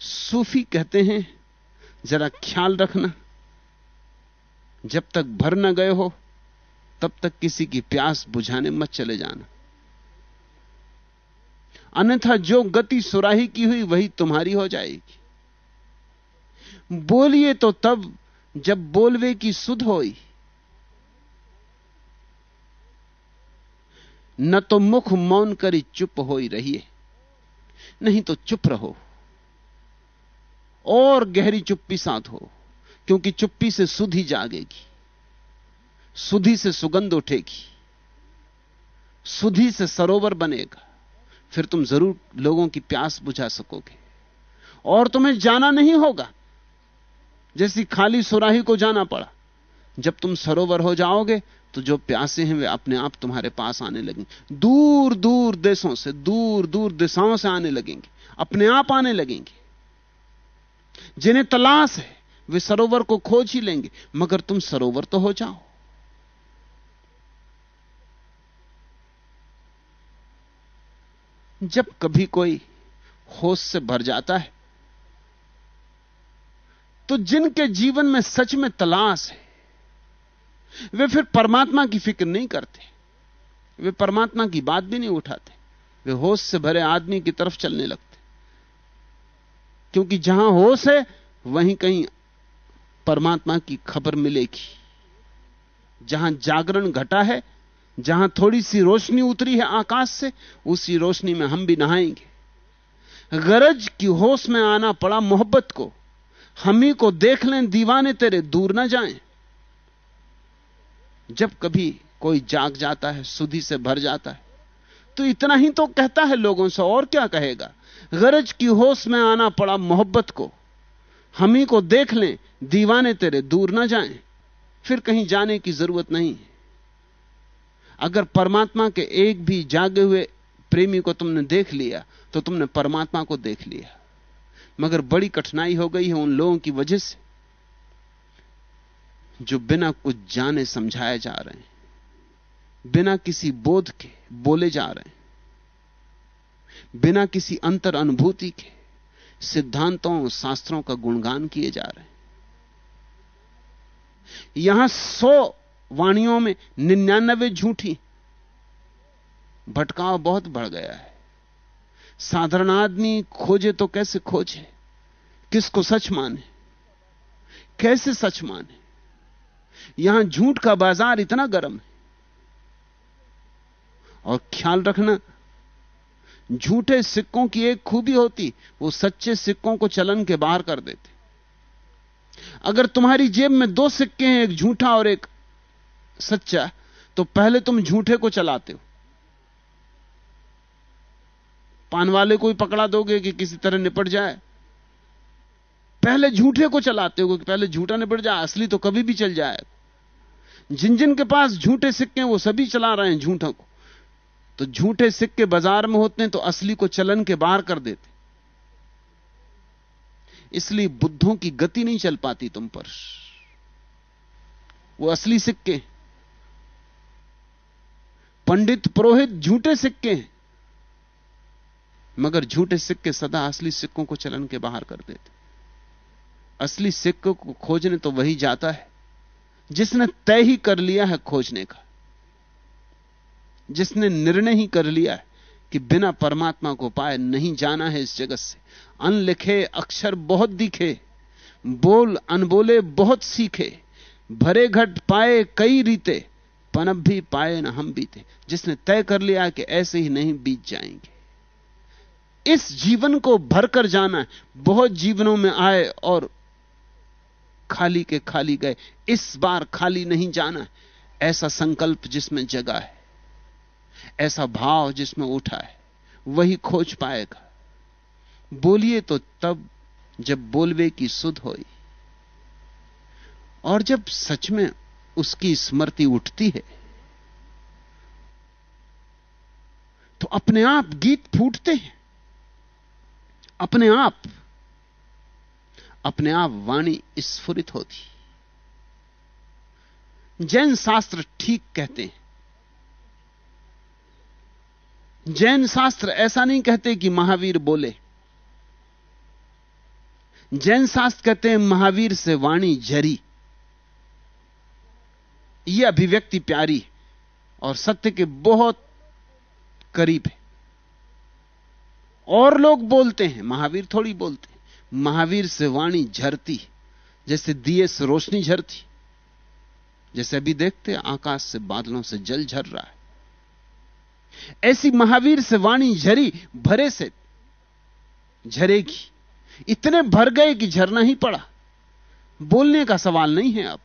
सूफी कहते हैं, जरा ख्याल रखना। जब तक भर न गए हो, तब तक किसी की प्यास बुझाने मत चले जाना। अन्यथा जो गति सुराही की हुई, वही तुम्हारी हो जाएगी। बोलिए तो तब, जब बोलवे की सुध होई। न तो मुख मौन करी चुप हो ही रहिए, नहीं तो चुप रहो। और गहरी चुप्पी साथ हो, क्योंकि चुप्पी से सुधी जागेगी, सुधी से सुगंध उठेगी, सुधी से सरोवर बनेगा। फिर तुम ज़रूर लोगों की प्यास बुझा सकोगे। और तुम्हें जाना नहीं होगा। जैसी खाली सुराही को जाना पड़ा। जब तुम सरोवर हो जाओगे तो जो प्यासे हैं वे अपने आप तुम्हारे पास आने लगेंगे दूर दूर देशों से, दूर दूर दिशाओं से आने लगेंगे। अपने आप आने लगेंगे। जिन्हें तलाश है, वे सरोवर को खोज ही लेंगे। मगर तुम सरोवर तो हो जाओ। जब कभी कोई होश से भर जाता है तो जिनके जीवन में सच में तलाश है, वे फिर परमात्मा की फ़िक्र नहीं करते, वे परमात्मा की बात भी नहीं उठाते, वे होश से भरे आदमी की तरफ़ चलने लगते। क्योंकि जहाँ होश है, वहीं कहीं परमात्मा की खबर मिलेगी। जहाँ जागरण घटा है जहाँ थोड़ी सी रोशनी उतरी है आकाश से, उसी रोशनी में हम भी नहाएँगे। गरज की होश में आना पड़ा मोहब्बत को। हम ही को देख लें दीवाने तेरे, दूर ना जाएँ। जब कभी कोई जाग जाता है, सुधी से भर जाता है तो इतना ही तो कहता है लोगों से, और क्या कहेगा? गरज की होश में आना पड़ा मोहब्बत को। हम ही को देख लें दीवाने तेरे, दूर ना जाएँ। फिर कहीं जाने की ज़रूरत नहीं है। अगर परमात्मा के एक भी जागे हुए प्रेमी को तुमने देख लिया तो तुमने परमात्मा को देख लिया। मगर बड़ी कठिनाई हो गई है उन लोगों की वजह से, जो बिना कुछ जाने समझाए जा रहे हैं, बिना किसी बोध के बोले जा रहे हैं, बिना किसी अंतर अनुभूति के सिद्धांतों, शास्त्रों का गुणगान किए जा रहे हैं। यहाँ सौ वाणियों में निन्यानवे झूठी। भटकाव बहुत बढ़ गया है। साधारण आदमी खोजे तो कैसे खोजे? किसको सच माने? कैसे सच माने? यहाँ झूठ का बाज़ार इतना गर्म है। और ख्याल रखना, झूठे सिक्कों की एक खूबी होती, वो सच्चे सिक्कों को चलन के बाहर कर देते। अगर तुम्हारी जेब में दो सिक्के हैं, एक झूठा और एक सच्चा तो पहले तुम झूठे को चलाते हो। पान वाले को ही पकड़ा दोगे कि किसी तरह निपट जाए। पहले झूठे को चलाते हो कि पहले झूठा निपट जाए, असली तो कभी भी चल जाए। जिन जिन के पास झूठे सिक्के वो सभी चला रहे हैं झूठों को। तो झूठे सिक्के बाज़ार में होते हैं तो असली को चलन के बाहर कर देते। इसलिए बुद्धों की गति नहीं चल पाती तुम पर। वो असली सिक्के पंडित पुरोहित झूठे सिक्के हैं। मगर झूठे सिक्के सदा असली सिक्कों को चलन के बाहर कर देते असली सिक्कों को खोजने तो वही जाता है, जिसने तय ही कर लिया है खोजने का। जिसने निर्णय ही कर लिया है कि बिना परमात्मा को पाए नहीं जाना है इस जगत से। अनलिखे अक्षर बहुत दिखे, बोल अनबोले बहुत सीखे, भरे घट पाए कई रीते पनब भी पाए ना हम बीते जिसने तय कर लिया कि ऐसे ही नहीं बीत जाएँगे। इस जीवन को भरकर जाना है। बहुत जीवनों में आए और खाली के खाली गए। इस बार खाली नहीं जाना ऐसा संकल्प जिसमें जगा है। ऐसा भाव जिसमें उठा है। वही खोज पाएगा। बोलिए तो तब जब बोलवे की सुध होई। और जब सच में उसकी स्मृति उठती है। तो अपने आप गीत फूटते हैं। अपने आप अपने आप वाणी स्फुरित होती जैन शास्त्र ठीक कहते हैं। जैन शास्त्र ऐसा नहीं कहते कि महावीर बोले। जैन शास्त्र कहते हैं महावीर से वाणी झरी। यह अभिव्यक्ति प्यारी है और सत्य के बहुत करीब है। और लोग बोलते हैं, महावीर थोड़ी बोलते हैं। महावीर से वाणी झरती, जैसे दिए से रोशनी झरती। जैसे अभी देखते आकाश से बादलों से जल झर रहा है। ऐसी महावीर से वाणी झरी, भरे से झरेगी। इतने भर गए कि झरना ही पड़ा। बोलने का सवाल नहीं है अब।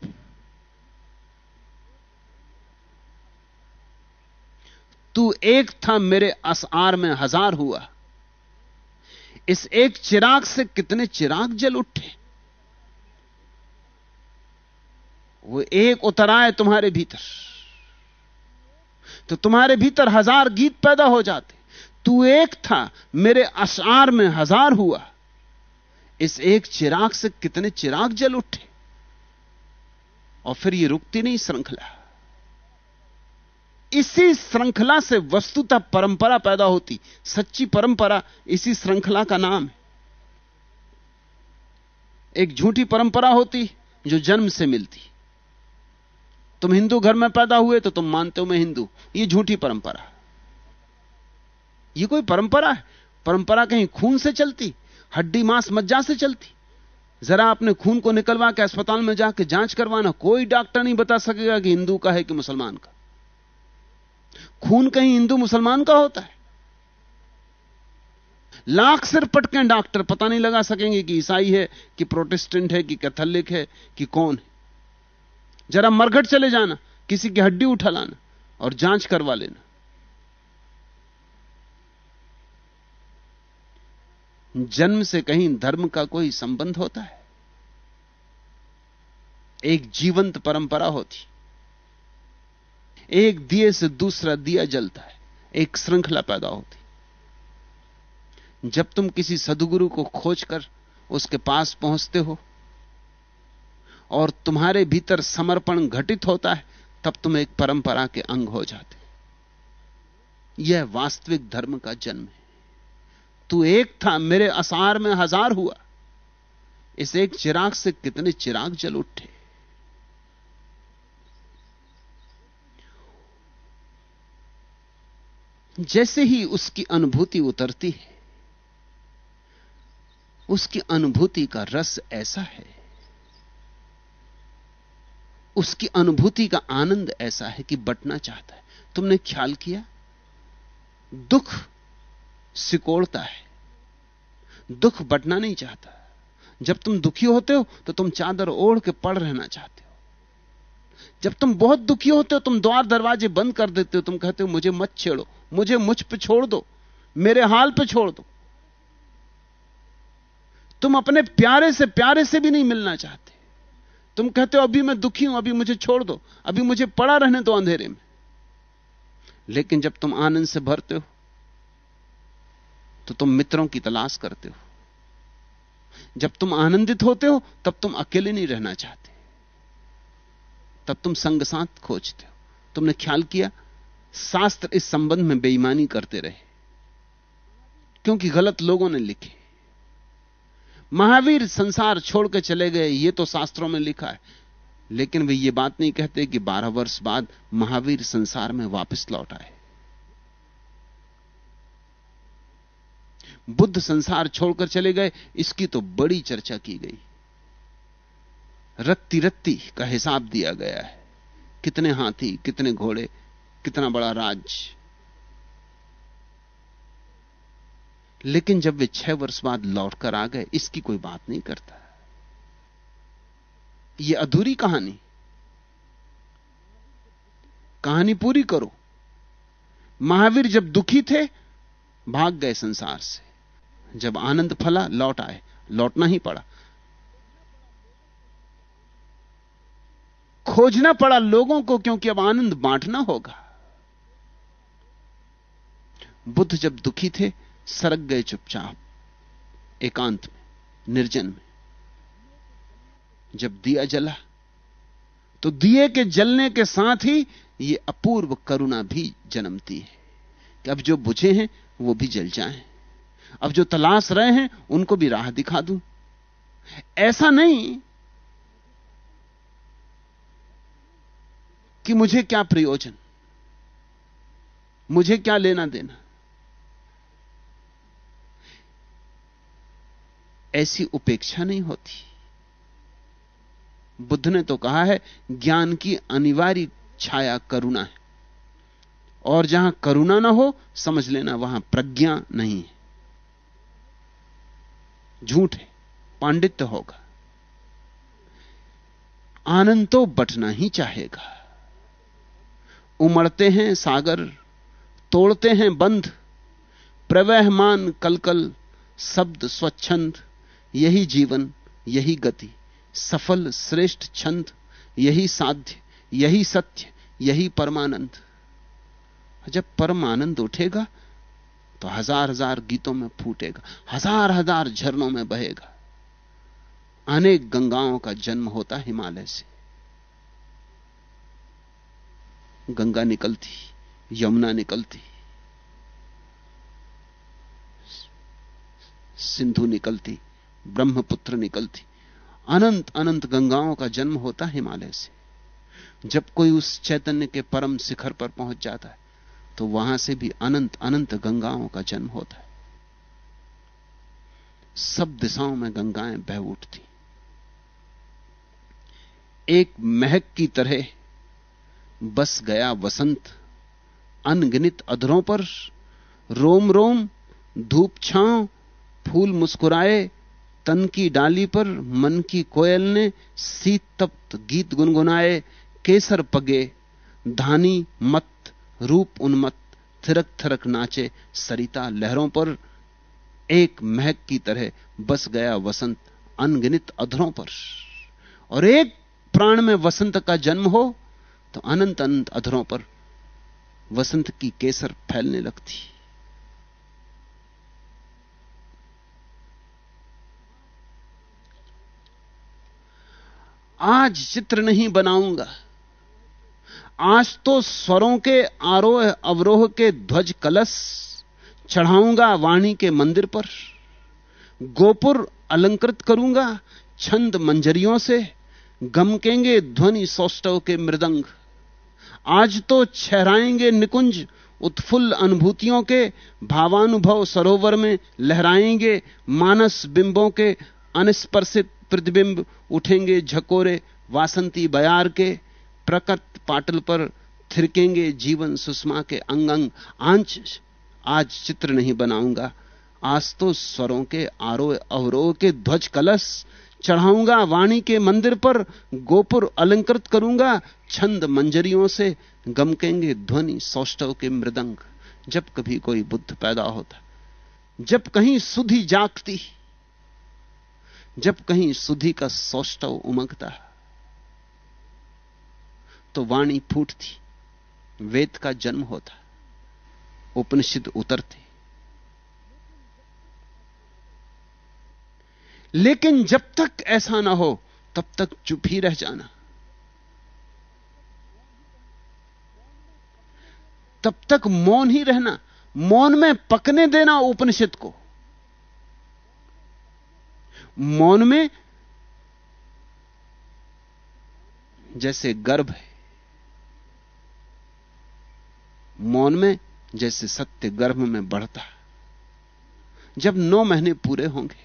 तू एक था मेरे असार में हज़ार हुआ। इस एक चिराग से कितने चिराग जल उठे। वो एक उतरा है तुम्हारे भीतर। तो तुम्हारे भीतर हज़ार गीत पैदा हो जाते। तू एक था मेरे अशार में हज़ार हुआ। इस एक चिराग से कितने चिराग जल उठे। और फिर ये रुकती नहीं श्रृंखला। इसी श्रृंखला से वस्तुतः परंपरा पैदा होती, सच्ची परंपरा इसी श्रृंखला का नाम है। एक झूठी परंपरा होती जो जन्म से मिलती। तुम हिंदू घर में पैदा हुए तो तुम मानते हो मैं हिंदू, ये झूठी परंपरा। ये कोई परंपरा है? परंपरा कहीं खून से चलती, हड्डी मांस मज्जा से चलती। जरा अपने खून को निकलवा के अस्पताल में जाके जाँच करवाना, कोई डॉक्टर नहीं बता सकेगा कि हिंदू का है कि मुसलमान का। खून कहीं हिंदू मुसलमान का होता है। लाख सिर पटके डॉक्टर, पता नहीं लगा सकेंगे कि ईसाई है, कि प्रोटेस्टेंट है, कि कैथोलिक है, कि कौन है। जरा मरघट चले जाना, किसी की हड्डी उठा लाना और जाँच करवा लेना। जन्म से कहीं धर्म का कोई संबंध होता है? एक जीवंत परंपरा होती। एक दिए से दूसरा दिया जलता है। एक श्रृंखला पैदा होती। जब तुम किसी सदगुरु को खोजकर उसके पास पहुँचते हो और तुम्हारे भीतर समर्पण घटित होता है, तब तुम एक परंपरा के अंग हो जाते। यह वास्तविक धर्म का जन्म है। तू एक था, मेरे असार में हज़ार हुआ। इस एक चिराग से कितने चिराग जल उठे। जैसे ही उसकी अनुभूति उतरती है, उसकी अनुभूति का रस ऐसा है, उसकी अनुभूति का आनंद ऐसा है कि बटना चाहता है। तुमने ख्याल किया? दुख सिकोड़ता है। दुख बटना नहीं चाहता। जब तुम दुखी होते हो तो तुम चादर ओढ़ के पड़ रहना चाहते हो। जब तुम बहुत दुखी होते हो, तुम द्वार दरवाजे बंद कर देते हो, तुम कहते हो, मुझे मत छेड़ो। मुझे मुझ पे छोड़ दो, मेरे हाल पे छोड़ दो। तुम अपने प्यारे से प्यारे से भी नहीं मिलना चाहते। तुम कहते हो, अभी मैं दुखी हूँ, अभी मुझे छोड़ दो, अभी मुझे पड़ा रहने दो अंधेरे में। लेकिन जब तुम आनंद से भरते हो तो तुम मित्रों की तलाश करते हो। जब तुम आनंदित होते हो, तब तुम अकेले नहीं रहना चाहते। तब तुम संग साथ खोजते हो। तुमने ख्याल किया? शास्त्र इस संबंध में बेईमानी करते रहे, क्योंकि गलत लोगों ने लिखे। महावीर संसार छोड़ के चले गए, ये तो शास्त्रों में लिखा है। लेकिन वे ये बात नहीं कहते कि 12 वर्ष बाद महावीर संसार में वापस लौट आए। बुद्ध संसार छोड़कर चले गए, इसकी तो बड़ी चर्चा की गई। रत्ती रत्ती का हिसाब दिया गया है। कितने हाथी, कितने घोड़े कितना बड़ा राज। लेकिन जब वे छह वर्ष बाद लौटकर आ गए, इसकी कोई बात नहीं करता। यह अधूरी कहानी। कहानी पूरी करो। महावीर जब दुखी थे, भाग गए संसार से। जब आनंद फला, लौट आए। लौटना ही पड़ा। खोजना पड़ा लोगों को, क्योंकि अब आनंद बांटना होगा। बुद्ध जब दुखी थे, सरक गए चुपचाप, एकांत में, निर्जन में। जब दिया जला तो दिए के जलने के साथ ही यह अपूर्व करुणा भी जन्मती है कि अब जो बुझे हैं, वो भी जल जाएँ। अब जो तलाश रहे हैं, उनको भी राह दिखा दूँ। ऐसा नहीं कि मुझे क्या प्रयोजन, मुझे क्या लेना देना। ऐसी उपेक्षा नहीं होती। बुद्ध ने तो कहा है, ज्ञान की अनिवार्य छाया करुणा है। और जहाँ करुणा ना हो, समझ लेना वहाँ प्रज्ञा नहीं है। झूठ है, पांडित्य होगा। आनंद तो बटना ही चाहेगा। उमड़ते हैं सागर, तोड़ते हैं बंध, प्रवहमान कलकल, शब्द स्वच्छंद। यही जीवन, यही गति, सफल, श्रेष्ठ, छंद, यही साध्य, यही सत्य, यही परमानंद। जब परमानंद उठेगा तो हज़ार हज़ार गीतों में फूटेगा, हज़ार हज़ार झरनों में बहेगा। अनेक गंगाओं का जन्म होता हिमालय से। गंगा निकलती, यमुना निकलती, सिंधु निकलती ब्रह्मपुत्र निकलती। अनंत अनंत गंगाओं का जन्म होता हिमालय से। जब कोई उस चैतन्य के परम शिखर पर पहुँच जाता है तो वहाँ से भी अनंत अनंत गंगाओं का जन्म होता है। सब दिशाओं में गंगाएँ बह उठती। एक महक की तरह बस गया वसंत, अनगिनित अधरों पर रोम रोम, धूप छांव, फूल मुस्कुराए तन की डाली पर मन की कोयल ने शीत तप्त गीत गुनगुनाए, केसर पगे, धानी मत रूप उन्मत थिरक थिरक नाचे, सरिता लहरों पर एक महक की तरह बस गया वसंत अनगिनित अधरों पर। और एक प्राण में वसंत का जन्म हो तो अनंत अनंत अधरों पर वसंत की केसर फैलने लगती। आज चित्र नहीं बनाऊँगा। आज तो स्वरों के आरोह अवरोह के ध्वज कलश चढ़ाऊँगा वाणी के मंदिर पर। गोपुर अलंकृत करूँगा, छंद मंजरियों से गमकेंगे ध्वनि सौष्टव के मृदंग। आज तो छहराएँगे निकुंज, उत्फुल्ल अनुभूतियों के, भावानुभव सरोवर में लहराएँगे मानस बिंबों के, अनस्पर्शित प्रतिबिंब उठेंगे झकोरे वासंती बयार के, प्रकट पाटल पर थिरकेंगे जीवन सुषमा के अंग अंग आँच आज चित्र नहीं बनाऊँगा आज तो स्वरों के, आरोह अवरोह के ध्वज कलश चढ़ाऊँगा, वाणी के मंदिर पर गोपुर अलंकृत करूँगा, छंद मंजरियों से गमकेंगे ध्वनि सौष्टव के मृदंग। जब कभी कोई बुद्ध पैदा होता, जब कहीं सुधी जागती जब कहीं सुधी का सौष्टव उमगता तो वाणी फूटती, वेद का जन्म होता, उपनिषद उतरते। लेकिन जब तक ऐसा ना हो, तब तक चुप ही रह जाना। तब तक मौन ही रहना, मौन में पकने देना उपनिषद को। मौन में जैसे गर्भ है। मौन में जैसे सत्य गर्भ में बढ़ता जब नौ महीने पूरे होंगे,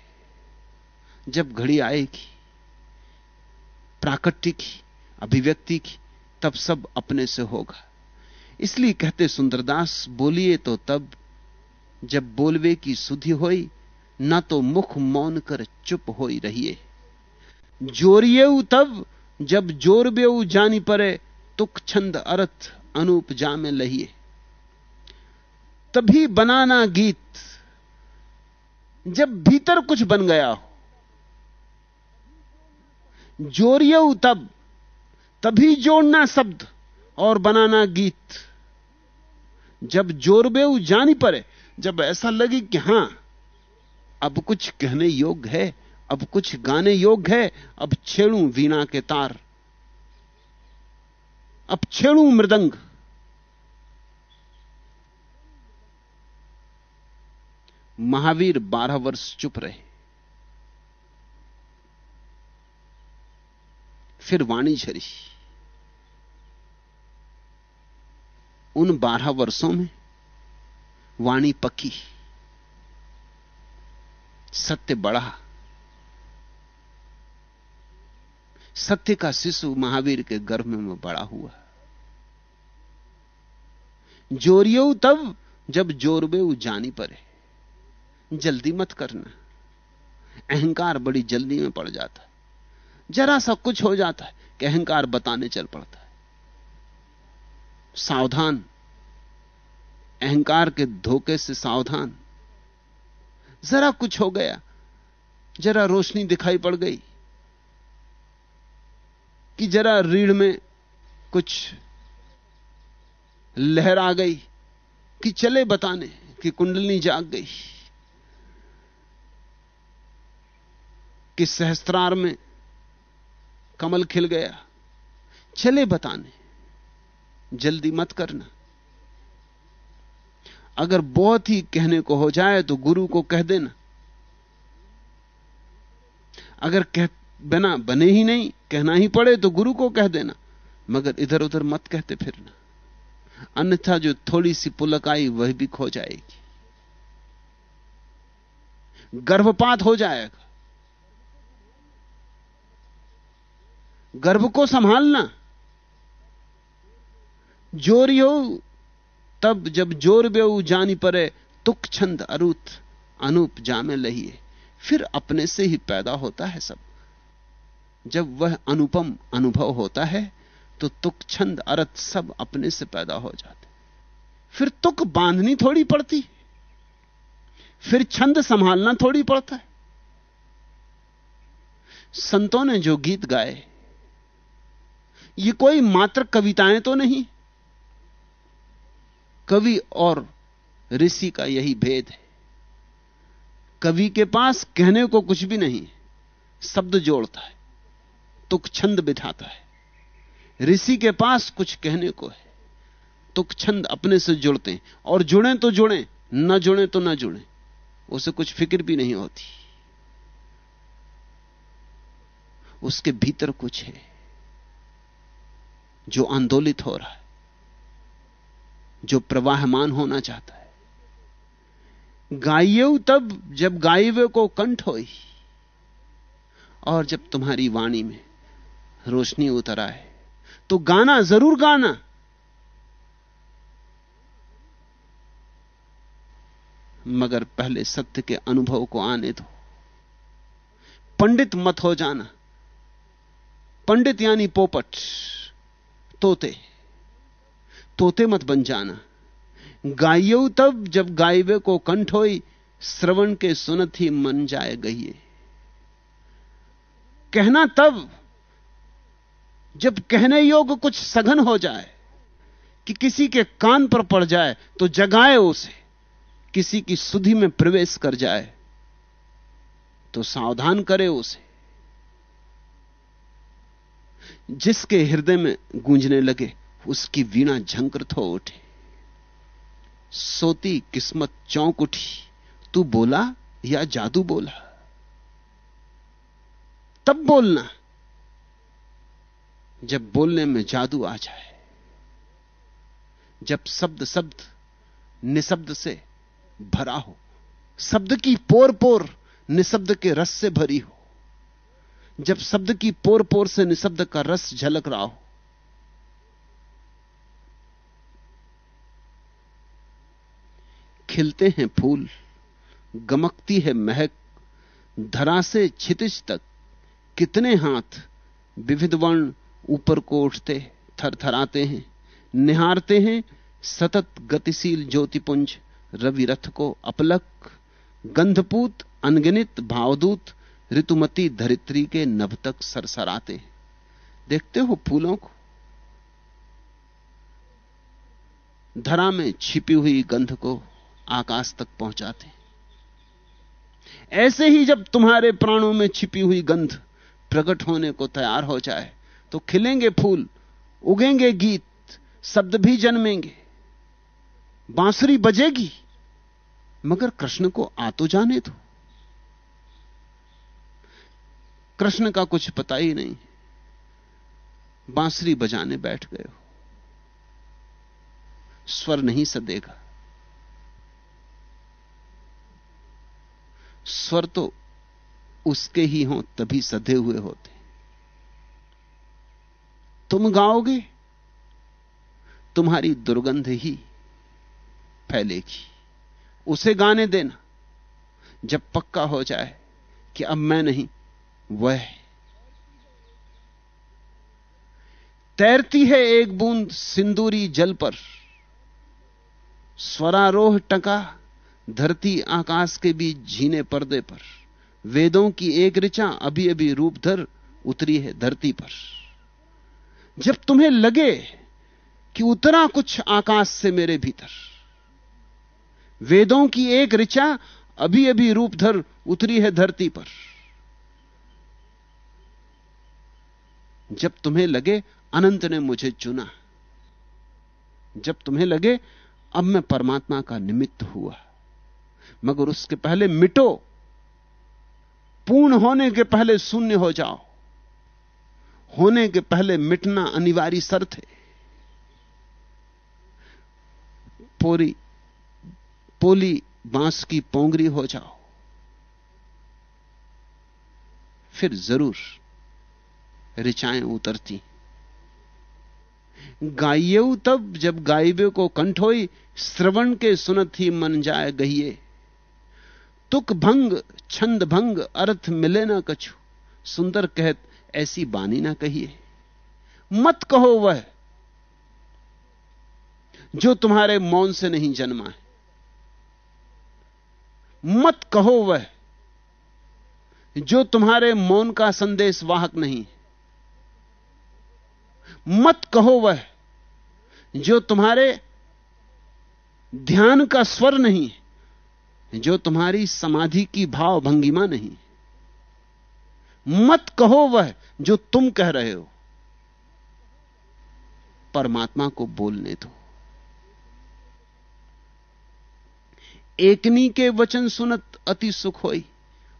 जब घड़ी आएगी, प्राकट्य की, अभिव्यक्ति की, तब सब अपने से होगा। इसलिए कहते सुंदरदास, बोलिए तो तब जब बोलवे की सुधि होई ना तो मुख मौन कर चुप होई रहिए। जोरिये तब, जब ज़ोर बेऊ जानी परे तुक छंद अर्थ अनूप जा में लहिए। तभी बनाना गीत, जब भीतर कुछ बन गया हो। जोरियो तब, तभी जोड़ना शब्द और बनाना गीत। जब जोरबेऊ जानी पड़े, जब ऐसा लगे कि हाँ अब कुछ कहने योग्य है, अब कुछ गाने योग्य है, अब छेड़ू वीणा के तार। अब छेड़ू मृदंग। महावीर बारह वर्ष चुप रहे। फिर वाणी झरी। उन बारह वर्षों में वाणी पकी। सत्य बढ़ा सत्य का शिशु महावीर के गर्भ में बड़ा हुआ। जोरियो तब जब जोरबे जानी पड़े। जल्दी मत करना। अहंकार बड़ी जल्दी में पड़ जाता। है जरा सा कुछ हो जाता है कि अहंकार बताने चल पड़ता है। सावधान। अहंकार के धोखे से सावधान। जरा कुछ हो गया, जरा रोशनी दिखाई पड़ गई कि जरा रीढ़ में कुछ लहर आ गई कि चले बताने कि कुंडलनी जाग गई, कि सहस्त्रार में कमल खिल गया। चले बताने, जल्दी मत करना। अगर बहुत ही कहने को हो जाए तो गुरु को कह देना। अगर कह बिना, बने ही नहीं, कहना ही पड़े तो गुरु को कह देना। मगर इधर उधर मत कहते फिरना। अन्यथा जो थोड़ी सी पुलक आई वह भी खो जाएगी। गर्भपात हो जाएगा। गर्भ को संभालना। जोरी हो तब जब ज़ोर बेऊ जानी पड़े, तुक छंद अरुत, अनूप जामे लहिए। फिर अपने से ही पैदा होता है सब। जब वह अनुपम अनुभव होता है तो तुक छंद अरत सब अपने से पैदा हो जाते। फिर तुक बांधनी थोड़ी पड़ती। फिर छंद संभालना थोड़ी पड़ता है। संतों ने जो गीत गाए, ये कोई मात्र कविताएँ तो नहीं। कवि और ऋषि का यही भेद है। कवि के पास कहने को कुछ भी नहीं, शब्द जोड़ता है, तुक छंद बिठाता है। ऋषि के पास कुछ कहने को है, तुक छंद अपने से जुड़ते हैं। और जुड़े तो जुड़े, न जुड़े तो न जुड़े, उसे कुछ फ़िक्र भी नहीं होती। उसके भीतर कुछ है, जो आंदोलित हो रहा है। जो प्रवाहमान होना चाहता है। गाइयो तब जब गाइवे को कंठ होई और जब तुम्हारी वाणी में रोशनी उतर आए तो गाना, ज़रूर गाना। मगर पहले सत्य के अनुभव को आने दो। पंडित मत हो जाना। पंडित यानी पोपट, तोते। तोते मत बन जाना। गाइयो तब जब गायवे को कंठ होई, श्रवण के सुनत ही मन जाए गई कहना तब, जब कहने योग कुछ सघन हो जाए, कि किसी के कान पर पड़ जाए तो जगाए उसे। किसी की सुधि में प्रवेश कर जाए तो सावधान करे उसे। जिसके हृदय में गूंजने लगे उसकी वीणा झंकृत हो उठे। सोती किस्मत चौंक उठी। तू बोला या जादू बोला? तब बोलना। जब बोलने में जादू आ जाए। जब शब्द शब्द निशब्द से भरा हो। शब्द की पोर पोर निशब्द के रस से भरी हो। जब शब्द की पोर पोर से निशब्द का रस झलक रहा हो। खिलते हैं फूल, गमकती है महक, धरा से छितिज तक, कितने हाथ विविध वर्ण ऊपर को उठते, थरथराते हैं, निहारते हैं सतत गतिशील ज्योतिपुंज रवि रथ को अपलक, गंधपूत अनगिनित भावदूत ऋतुमती धरित्री के नभ तक सरसराते देखते हो फूलों को? धरा में छिपी हुई गंध को आकाश तक पहुंचाते ऐसे ही जब तुम्हारे प्राणों में छिपी हुई गंध प्रकट होने को तैयार हो जाए तो खिलेंगे फूल, उगेंगे गीत, शब्द भी जन्मेंगे। बांसुरी बजेगी, मगर कृष्ण को आ तो जाने दो। कृष्ण का कुछ पता ही नहीं, बांसुरी बजाने बैठ गए हो। स्वर नहीं सदेगा। स्वर तो उसके ही हों, तभी सधे हुए होते तुम गाओगे, तुम्हारी दुर्गंध ही फैलेगी। उसे गाने देना, जब पक्का हो जाए कि अब मैं नहीं, वह। तैरती है एक बूंद सिंदूरी जल पर, स्वरारोह टका धरती आकाश के बीच झीने पर्दे पर। वेदों की एक ऋचा अभी अभी रूप धर उतरी है धरती पर। जब तुम्हें लगे कि उतरा कुछ आकाश से मेरे भीतर, वेदों की एक ऋचा अभी अभी रूप धर उतरी है धरती पर। जब तुम्हें लगे अनंत ने मुझे चुना, जब तुम्हें लगे अब मैं परमात्मा का निमित्त हुआ। मगर उसके पहले मिटो। पूर्ण होने के पहले शून्य हो जाओ। होने के पहले मिटना अनिवार्य शर्त है। पोरी, पोली बाँस की पोंगरी हो जाओ। फिर ज़रूर ऋचाएँ उतरती। गाइये तब जब गायबे को कंठ होई, श्रवण के सुनत ही मन जाए गहिए तुक भंग, छंद भंग, अर्थ मिले ना कछु। सुंदर कहत, ऐसी बानी ना कहिए। मत कहो वह, जो तुम्हारे मौन से नहीं जन्मा है। मत कहो वह, जो तुम्हारे मौन का संदेश वाहक नहीं मत कहो वह, जो तुम्हारे ध्यान का स्वर नहीं जो तुम्हारी समाधि की भाव भंगिमा नहीं। मत कहो वह जो तुम कह रहे हो। परमात्मा को बोलने दो। एकनी के वचन सुनत अति सुख होई,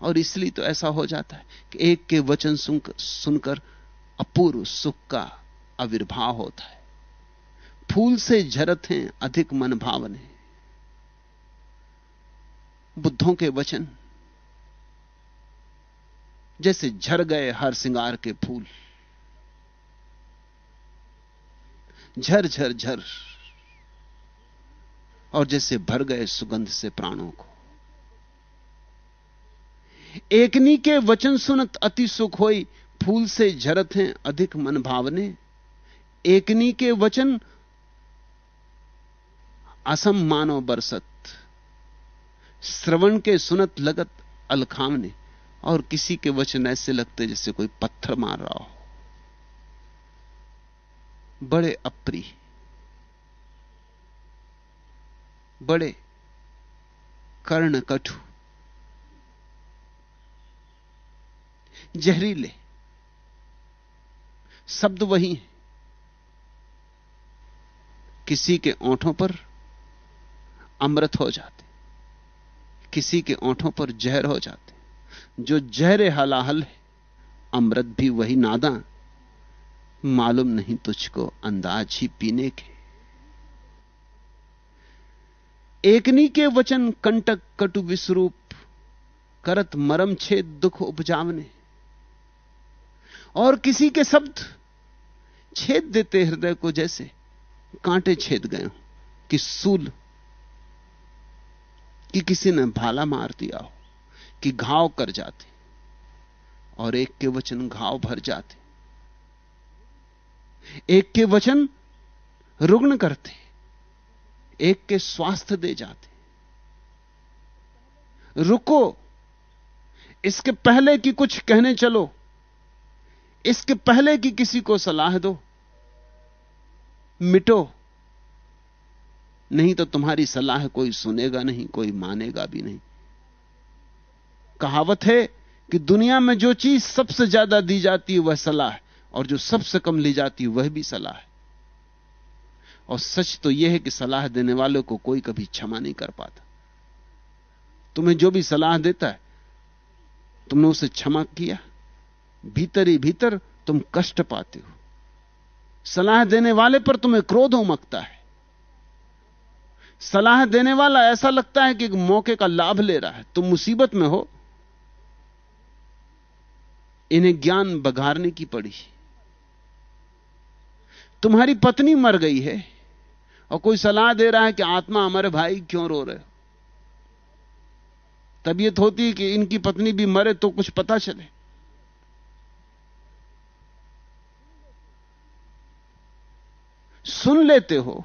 और इसलिए तो ऐसा हो जाता है कि एक के वचन सुनकर सुनकर अपूर्व सुख का आविर्भाव होता है। फूल से झरत हैं, अधिक मन भावने बुद्धों के वचन। जैसे झर गए हर सिंगार के फूल। झर झर झर। और जैसे भर गए सुगंध से प्राणों को। एकनी के वचन सुनत अति सुख होई, फूल से झरत हैं अधिक मन भावने। एकनी के वचन असम मानो बरसत। श्रवण के सुनत लगत अलखामने और किसी के वचन ऐसे लगते जैसे कोई पत्थर मार रहा हो। बड़े अप्री, बड़े कर्ण कठु जहरीले, शब्द वही हैं। किसी के ओंठों पर अमृत हो जाते। किसी के ओंठों पर जहर हो जाते जो जहरे हलाहल है, अमृत भी वही नादा मालूम नहीं तुझको अंदाज ही पीने के। एकनी के वचन कंटक कटु विस्वरूप, करत मरम छेद दुख उपजावने। और किसी के शब्द छेद देते हृदय को जैसे कांटे छेद गए कि सूल कि किसी ने भाला मार दिया हो, कि घाव कर जाते, और एक के वचन घाव भर जाते। एक के वचन रुग्ण करते, एक के स्वास्थ्य दे जाते। रुको, इसके पहले कि कुछ कहने चलो, इसके पहले कि किसी को सलाह दो, मिटो। नहीं तो तुम्हारी सलाह कोई सुनेगा नहीं, कोई मानेगा भी नहीं। कहावत है कि दुनिया में जो चीज़ सबसे ज़्यादा दी जाती है वह सलाह और जो सबसे कम ली जाती है वह भी सलाह है। और सच तो यह है कि सलाह देने वालों को कोई कभी क्षमा नहीं कर पाता। तुम्हें जो भी सलाह देता है, तुमने उसे क्षमा किया, भीतर ही भीतर तुम कष्ट पाते हो। सलाह देने वाले पर तुम्हें क्रोध उमकता है। सलाह देने वाला ऐसा लगता है कि एक मौके का लाभ ले रहा है। तुम मुसीबत में हो। इन्हें ज्ञान बघारने की पड़ी। तुम्हारी पत्नी मर गई है और कोई सलाह दे रहा है कि आत्मा हमारे भाई क्यों रो रहे हो? तबीयत होती कि इनकी पत्नी भी मरे तो कुछ पता चले। सुन लेते हो।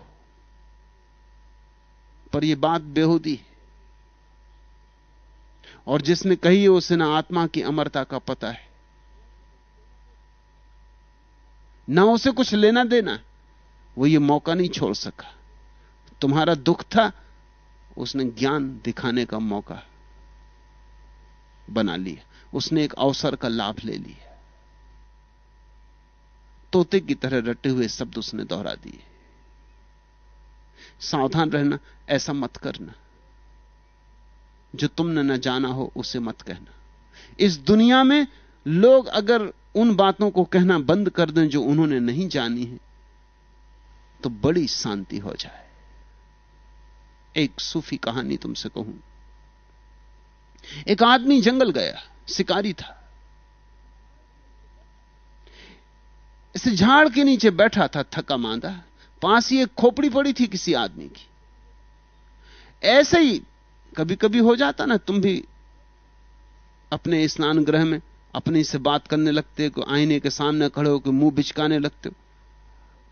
पर यह बात बेहूदी और जिसने कही है, उसे ना आत्मा की अमरता का पता है। ना उसे कुछ लेना देना, वो ये मौका नहीं छोड़ सका। तुम्हारा दुख था, उसने ज्ञान दिखाने का मौका बना लिया। उसने एक अवसर का लाभ ले लिया। तोते की तरह रटे हुए शब्द उसने दोहरा दिए। सावधान रहना, ऐसा मत करना। जो तुमने न जाना हो, उसे मत कहना। इस दुनिया में लोग अगर उन बातों को कहना बंद कर दें जो उन्होंने नहीं जानी है तो बड़ी शांति हो जाए। एक सूफी कहानी तुमसे कहूँ। एक आदमी जंगल गया, शिकारी था। इसे झाड़ के नीचे बैठा था, थका मांदा। पास ही एक खोपड़ी पड़ी थी किसी आदमी की। ऐसे ही कभी कभी हो जाता ना, तुम भी अपने स्नान ग्रह में अपने से बात करने लगते हो, आईने के सामने खड़े होकर मुँह बिचकाने लगते हो।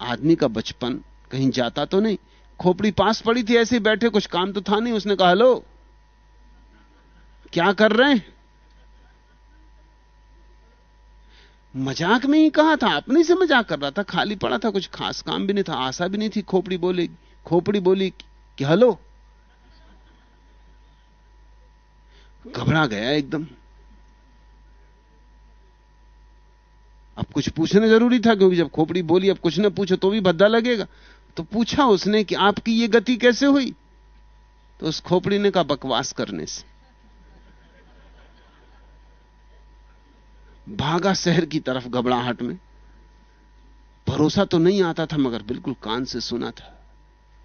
आदमी का बचपन कहीं जाता तो नहीं। खोपड़ी पास पड़ी थी, ऐसे बैठे, कुछ काम तो था नहीं, उसने कहा, हेलो, क्या कर रहे हैं? मज़ाक में ही कहा था, अपने से मज़ाक कर रहा था, खाली पड़ा था, कुछ खास काम भी नहीं था, आशा भी नहीं थी, खोपड़ी बोलेगी खोपड़ी बोली कि हेलो। घबरा गया एकदम। अब कुछ पूछना ज़रूरी था, क्योंकि जब खोपड़ी बोली, अब कुछ ना पूछो तो भी भद्दा लगेगा। तो पूछा उसने कि आपकी ये गति कैसे हुई? तो उस खोपड़ी ने कहा, बकवास करने से। भागा शहर की तरफ़ घबराहट में। भरोसा तो नहीं आता था, मगर बिल्कुल कान से सुना था,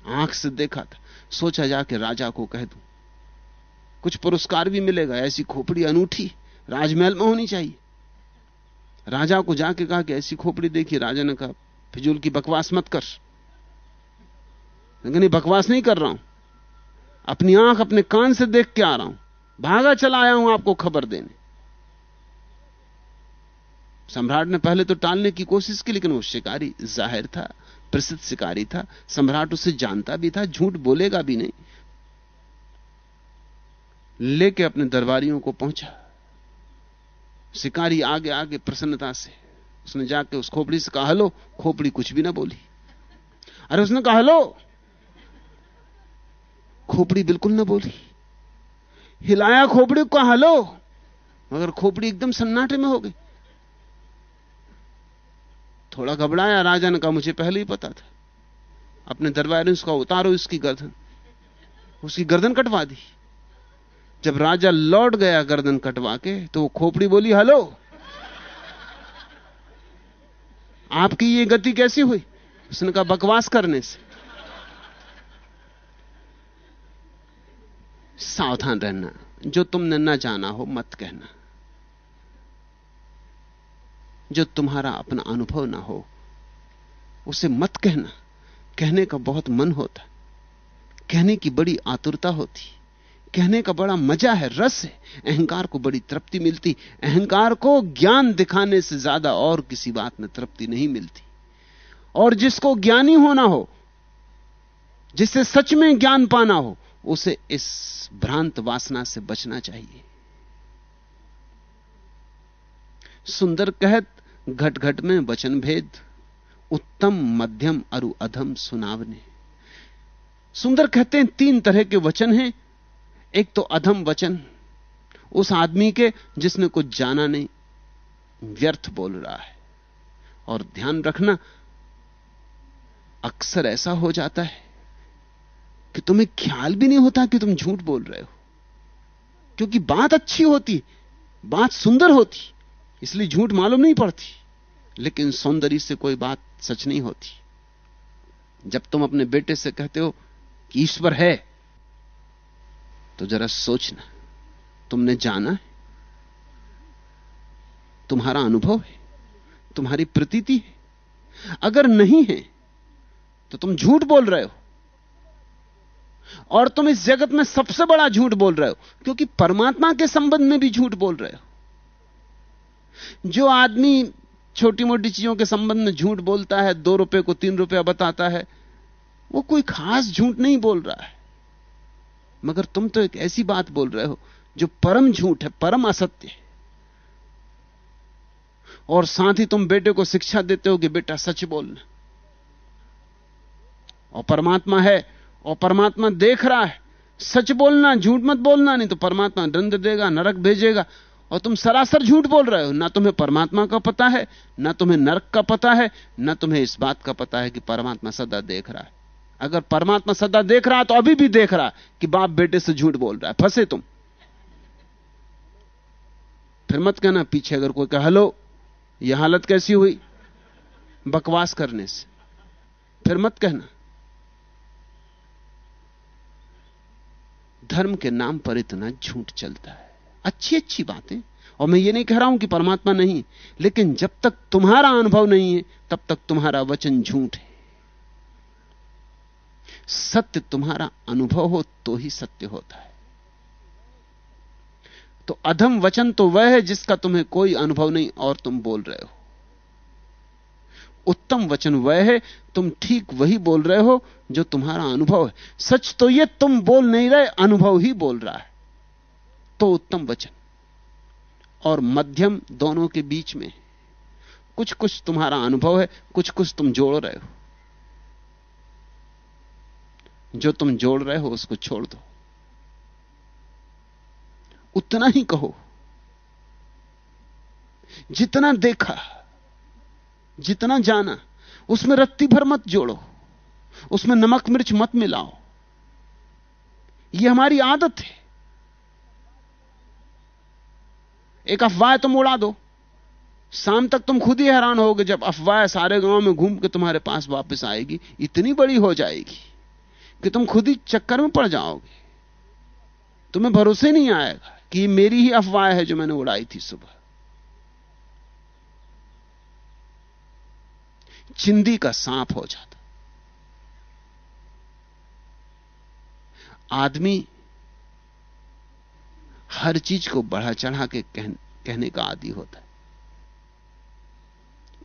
आँख से देखा था। सोचा जाके राजा को कह दू, कुछ पुरस्कार भी मिलेगा, ऐसी खोपड़ी अनूठी राजमहल में होनी चाहिए। राजा को जाके कहा कि ऐसी खोपड़ी देखी राजा ने कहा, फिजूल की बकवास मत कर। नहीं बकवास नहीं कर रहा हूँ, अपनी आँख अपने कान से देख के आ रहा हूँ। भागा चला आया हूँ आपको खबर देने। सम्राट ने पहले तो टालने की कोशिश की, लेकिन वो शिकारी ज़ाहिर था, प्रसिद्ध शिकारी था। सम्राट उसे जानता भी था, झूठ बोलेगा भी नहीं। लेके अपने दरबारियों को पहुँचा। शिकारी आगे आगे प्रसन्नता से, उसने जाके उस खोपड़ी से कहा, हलो, खोपड़ी कुछ भी ना बोली। अरे, उसने कहा, हलो, खोपड़ी बिल्कुल ना बोली। हिलाया खोपड़ी को कहा, हलो। मगर खोपड़ी एकदम सन्नाटे में हो गई। थोड़ा घबराया राजा ने कहा, मुझे पहले ही पता था। अपने दरबार में उसका उतारो, इसकी गर्दन। उसकी गर्दन कटवा दी। जब राजा लौट गया गर्दन कटवा के तो वो खोपड़ी बोली, हेलो, आपकी ये गति कैसी हुई? उसने कहा, बकवास करने से। सावधान रहना। जो तुमने न जाना हो, मत कहना। जो तुम्हारा अपना अनुभव ना हो। उसे मत कहना। कहने का बहुत मन होता। कहने की बड़ी आतुरता होती। कहने का बड़ा मज़ा है, रस है। अहंकार को बड़ी तृप्ति मिलती। अहंकार को ज्ञान दिखाने से ज़्यादा और किसी बात में तृप्ति नहीं मिलती। और जिसको ज्ञानी होना हो, जिसे सच में ज्ञान पाना हो, उसे इस भ्रांत वासना से बचना चाहिए। सुंदर कहत घट घट में वचन भेद, उत्तम मध्यम अरु अधम सुनावने। सुंदर कहते हैं, तीन तरह के वचन हैं। एक तो अधम वचन, उस आदमी के जिसने कुछ जाना नहीं, व्यर्थ बोल रहा है। और ध्यान रखना, अक्सर ऐसा हो जाता है कि तुम्हें ख्याल भी नहीं होता कि तुम झूठ बोल रहे हो। क्योंकि बात अच्छी होती, बात सुंदर होती। इसलिए झूठ मालूम नहीं पड़ती। लेकिन सौंदर्य से कोई बात सच नहीं होती। जब तुम अपने बेटे से कहते हो कि ईश्वर है तो जरा सोचना, तुमने जाना है? तुम्हारा अनुभव है? तुम्हारी प्रतीति है? अगर नहीं है तो तुम झूठ बोल रहे हो। और तुम इस जगत में सबसे बड़ा झूठ बोल रहे हो, क्योंकि परमात्मा के संबंध में भी झूठ बोल रहे हो। जो आदमी छोटी मोटी चीज़ों के संबंध में झूठ बोलता है, दो रुपए को तीन रुपया बताता है, वो कोई खास झूठ नहीं बोल रहा है। मगर तुम तो एक ऐसी बात बोल रहे हो, जो परम झूठ है, परम असत्य है। और साथ ही तुम बेटे को शिक्षा देते हो कि बेटा सच बोलना और परमात्मा है, और परमात्मा देख रहा है। सच बोलना, झूठ मत बोलना, नहीं तो परमात्मा दंड देगा, नरक भेजेगा। और तुम सरासर झूठ बोल रहे हो। ना तुम्हें परमात्मा का पता है, ना तुम्हें नरक का पता है, ना तुम्हें इस बात का पता है कि परमात्मा सदा देख रहा है। अगर परमात्मा सदा देख रहा है तो अभी भी देख रहा कि बाप बेटे से झूठ बोल रहा है। फंसे तुम। फिर मत कहना, पीछे अगर कोई कह लो यह हालत कैसी हुई? बकवास करने से। फिर मत कहना, धर्म के नाम पर इतना झूठ चलता है। अच्छी अच्छी बातें। और मैं ये नहीं कह रहा हूँ कि परमात्मा नहीं, लेकिन जब तक तुम्हारा अनुभव नहीं है, तब तक तुम्हारा वचन झूठ है। सत्य तुम्हारा अनुभव हो तो ही सत्य होता है। तो अधम वचन तो वह है जिसका तुम्हें कोई अनुभव नहीं, और तुम बोल रहे हो। उत्तम वचन वह है, तुम ठीक वही बोल रहे हो, जो तुम्हारा अनुभव है। सच तो यह तुम बोल नहीं रहे, अनुभव ही बोल रहा है। तो उत्तम वचन। और मध्यम दोनों के बीच में कुछ कुछ तुम्हारा अनुभव है कुछ कुछ तुम जोड़ रहे हो। जो तुम जोड़ रहे हो, उसको छोड़ दो। उतना ही कहो। जितना देखा, जितना जाना, उसमें रत्ती भर मत जोड़ो। उसमें नमक मिर्च मत मिलाओ। यह हमारी आदत है। एक अफवाह तुम उड़ा दो। शाम तक तुम खुद ही हैरान होगे जब अफवाह सारे गाँव में घूम के तुम्हारे पास वापस आएगी। इतनी बड़ी हो जाएगी कि तुम खुद ही चक्कर में पड़ जाओगे। तुम्हें भरोसे नहीं आएगा कि मेरी ही अफवाह है जो मैंने उड़ाई थी सुबह। चिंदी का सांप हो जाता। आदमी हर चीज़ को बढ़ा चढ़ा के कह, कहने का आदि होता है।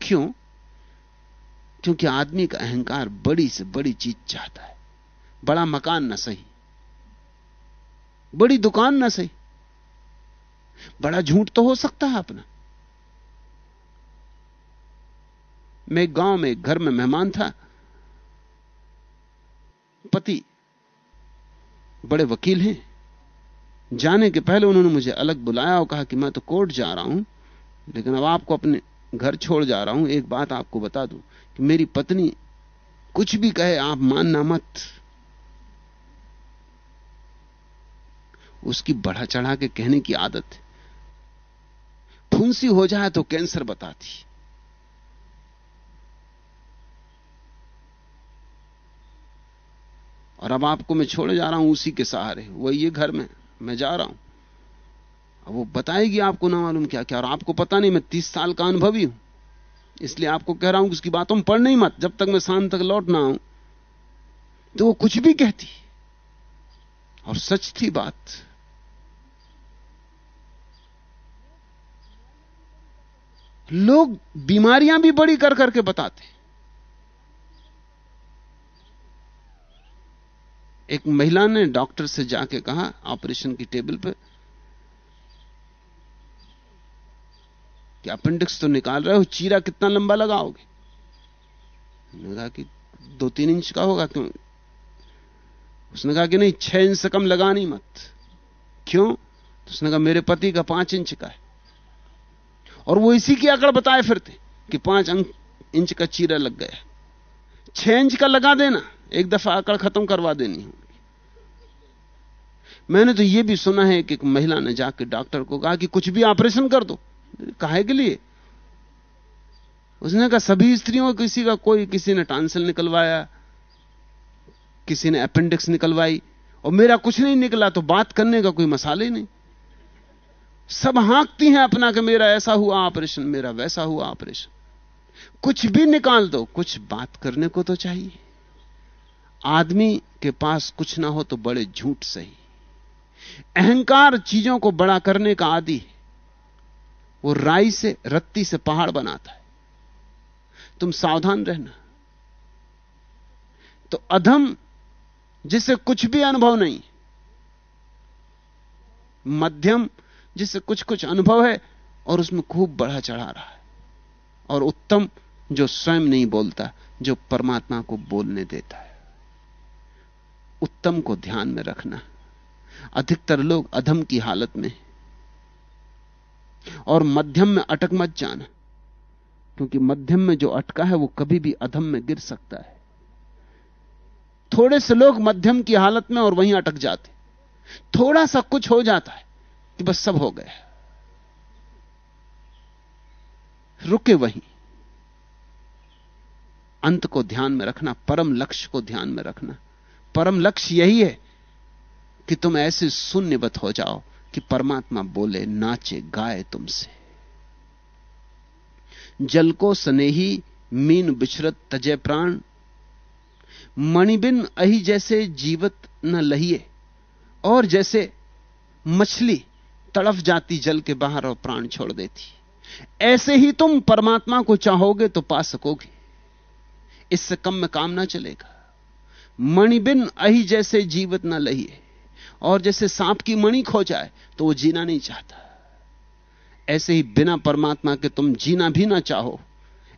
क्यों? क्योंकि आदमी का अहंकार बड़ी से बड़ी चीज़ चाहता है। बड़ा मकान ना सही। बड़ी दुकान ना सही। बड़ा झूठ तो हो सकता है अपना। मैं गाँव में घर में मेहमान था। पति बड़े वकील हैं। जाने के पहले उन्होंने मुझे अलग बुलाया और कहा कि मैं तो कोर्ट जा रहा हूँ, लेकिन अब आपको अपने घर छोड़ जा रहा हूँ। एक बात आपको बता दूँ कि मेरी पत्नी कुछ भी कहे, आप मानना मत। उसकी बढ़ा चढ़ा के कहने की आदत है। फुंसी हो जाए तो कैंसर बताती। और अब आपको मैं छोड़े जा रहा हूँ, उसी के सहारे वही ये घर में। मैं जा रहा हूँ। अब वो बताएगी आपको ना मालूम क्या क्या, और आपको पता नहीं, मैं तीस साल का अनुभवी हूँ। इसलिए आपको कह रहा हूँ कि उसकी बातों में पढ़ नहीं मत, जब तक मैं शाम तक लौट ना आऊँ। तो वो कुछ भी कहती। और सच थी बात। लोग बीमारियाँ भी बड़ी कर करके बताते। एक महिला ने डॉक्टर से जाके कहा, ऑपरेशन की टेबल पे। कि अपेंडिक्स तो निकाल रहे हो, चीरा कितना लंबा लगाओगे? मैंने कहा कि दो तीन इंच का होगा, क्यों? उसने कहा कि नहीं, छह इंच से कम लगानी मत। क्यों? तो उसने कहा, मेरे पति का पाँच इंच का है। और वो इसी की आंकड़ बताए फिरते कि पाँच इंच का चीरा लग गया। छह इंच का लगा देना। एक दफ़ा आंकड़ खत्म करवा देनी होगी। मैंने तो यह भी सुना है कि एक महिला ने जाकर डॉक्टर को कहा कि कुछ भी ऑपरेशन कर दो। काहे के लिए? उसने कहा, सभी स्त्रियों किसी का कोई, किसी ने टांसल निकलवाया, किसी ने अपेंडिक्स निकलवाई, और मेरा कुछ नहीं निकला तो बात करने का कोई मसाले नहीं। सब हाँकती हैं अपना कि मेरा ऐसा हुआ ऑपरेशन, मेरा वैसा हुआ ऑपरेशन। कुछ भी निकाल दो, कुछ बात करने को तो चाहिए। आदमी के पास कुछ ना हो तो बड़े झूठ सही। अहंकार चीज़ों को बड़ा करने का आदि है। वो राई से, रत्ती से पहाड़ बनाता है। तुम सावधान रहना। तो अधम, जिसे कुछ भी अनुभव नहीं, मध्यम, जिसे कुछ कुछ अनुभव है, और उसमें खूब बढ़ा चढ़ा रहा है। और उत्तम, जो स्वयं नहीं बोलता, जो परमात्मा को बोलने देता है। उत्तम को ध्यान में रखना। अधिकतर लोग अधम की हालत में और मध्यम में अटक मत जाना, क्योंकि मध्यम में जो अटका है वो कभी भी अधम में गिर सकता है। थोड़े से लोग मध्यम की हालत में और वहीं अटक जाते थोड़ा सा कुछ हो जाता है कि बस सब हो गया। रुके वहीं। अंत को ध्यान में रखना, परम लक्ष्य को ध्यान में रखना। परम लक्ष्य यही है कि तुम ऐसे शून्यवत हो जाओ कि परमात्मा बोले, नाचे, गाए तुमसे। जल को स्नेही, मीन बिछरत तजय प्राण। मणिबिन अही जैसे जीवत न लहिए, और जैसे मछली तड़फ जाती जल के बाहर और प्राण छोड़ देती। ऐसे ही तुम परमात्मा को चाहोगे तो पा सकोगे। इससे कम में काम ना चलेगा। मणिबिन अही जैसे जीवत ना लहिए और जैसे सांप की मणि खो जाए तो वो जीना नहीं चाहता। ऐसे ही बिना परमात्मा के तुम जीना भी ना चाहो।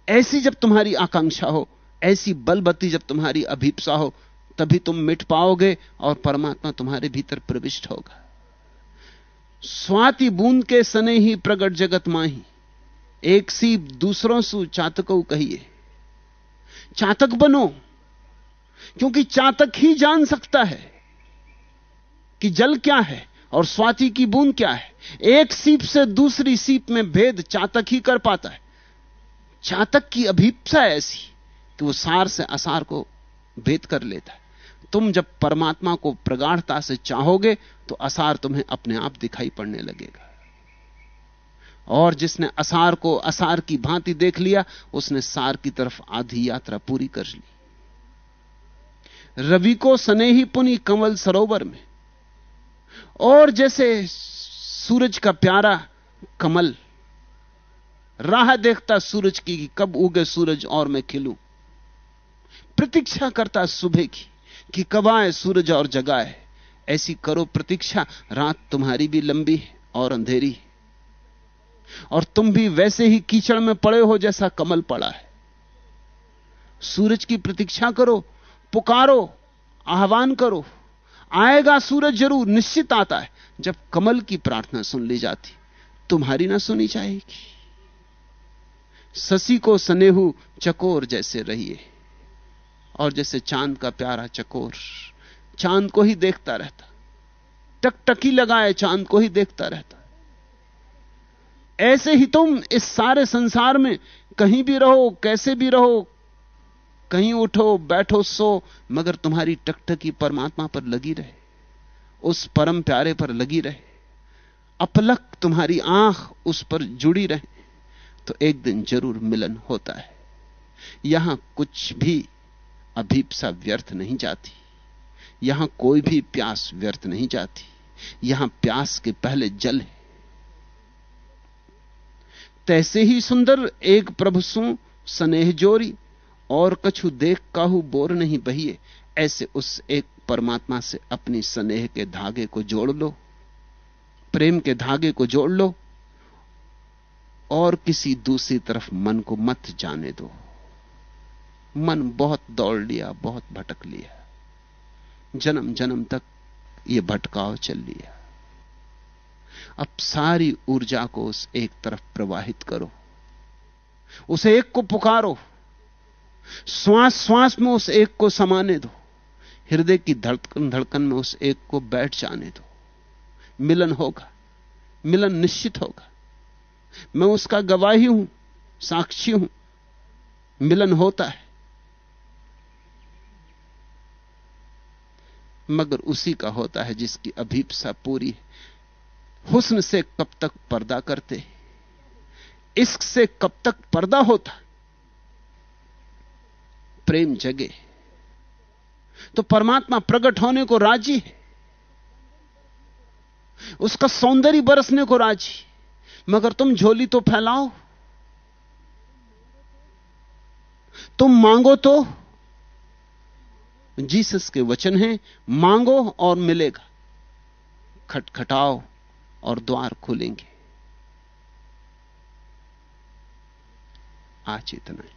ऐसी जब तुम्हारी आकांक्षा हो, ऐसी बलबत्ती जब तुम्हारी अभीपसा हो, तभी तुम मिट पाओगे और परमात्मा तुम्हारे भीतर प्रविष्ट होगा। स्वाति बूंद के सने ही प्रगट जगत माही। एक सीप दूसरों सु चातक कहिए, चातक बनो। क्योंकि चातक ही जान सकता है कि जल क्या है और स्वाति की बूंद क्या है। एक सीप से दूसरी सीप में भेद चातक ही कर पाता है। चातक की अभीपसा ऐसी कि वो सार से असार को भेद कर लेता है। तुम जब परमात्मा को प्रगाढ़ता से चाहोगे तो असार तुम्हें अपने आप दिखाई पड़ने लगेगा। और जिसने असार को असार की भांति देख लिया, उसने सार की तरफ़ आधी यात्रा पूरी कर ली। रवि को सने ही पुनी कमल सरोवर में। और जैसे सूरज का प्यारा कमल, राह देखता सूरज की कि कब उगे सूरज और मैं खिलूं। प्रतीक्षा करता सुबह की कि कब आए सूरज और जगाए ऐसी करो प्रतीक्षा, रात तुम्हारी भी लंबी और अंधेरी और तुम भी वैसे ही कीचड़ में पड़े हो जैसा कमल पड़ा है। सूरज की प्रतीक्षा करो पुकारो, आह्वान करो। आएगा सूरज ज़रूर, निश्चित आता है, जब कमल की प्रार्थना सुन ली जाती। तुम्हारी ना सुनी जाएगी। शशि को सनेहू चकोर जैसे रहिए, और जैसे चाँद का प्यारा चकोर, चाँद को ही देखता रहता। टकटकी लगाए, चाँद को ही देखता रहता। ऐसे ही तुम इस सारे संसार में कहीं भी रहो, कैसे भी रहो कहीं उठो, बैठो, सो, मगर तुम्हारी टकटकी परमात्मा पर लगी रहे। उस परम प्यारे पर लगी रहे। अपलक तुम्हारी आँख उस पर जुड़ी रहे। तो एक दिन ज़रूर मिलन होता है। यहाँ कुछ भी अभीपसा व्यर्थ नहीं जाती। यहाँ कोई भी प्यास व्यर्थ नहीं जाती। यहाँ प्यास के पहले जल है। तैसे ही सुंदर एक प्रभु सु, स्नेह जोरी। और कछु देख काहू बोर नहीं बहिए, ऐसे उस एक परमात्मा से अपनी स्नेह के धागे को जोड़ लो, प्रेम के धागे को जोड़ लो, और किसी दूसरी तरफ़ मन को मत जाने दो। मन बहुत दौड़ लिया, बहुत भटक लिया। जन्म जन्म तक यह भटकाव चल लिया। अब सारी ऊर्जा को उस एक तरफ़ प्रवाहित करो। उसे एक को पुकारो। श्वास श्वास में उस एक को समाने दो। हृदय की धड़कन धड़कन में उस एक को बैठ जाने दो। मिलन होगा। मिलन निश्चित होगा। मैं उसका गवाही हूँ, साक्षी हूँ। मिलन होता है। मगर उसी का होता है जिसकी अभीपसा पूरी है। हुस्न से कब तक पर्दा करते इश्क से कब तक पर्दा होता प्रेम जगे। तो परमात्मा प्रकट होने को राज़ी है। उसका सौंदर्य बरसने को राज़ी मगर तुम झोली तो फैलाओ। तुम मांगो तो जीसस के वचन हैं, मांगो और मिलेगा। खटखटाओ और द्वार खुलेंगे। आज इतना ही।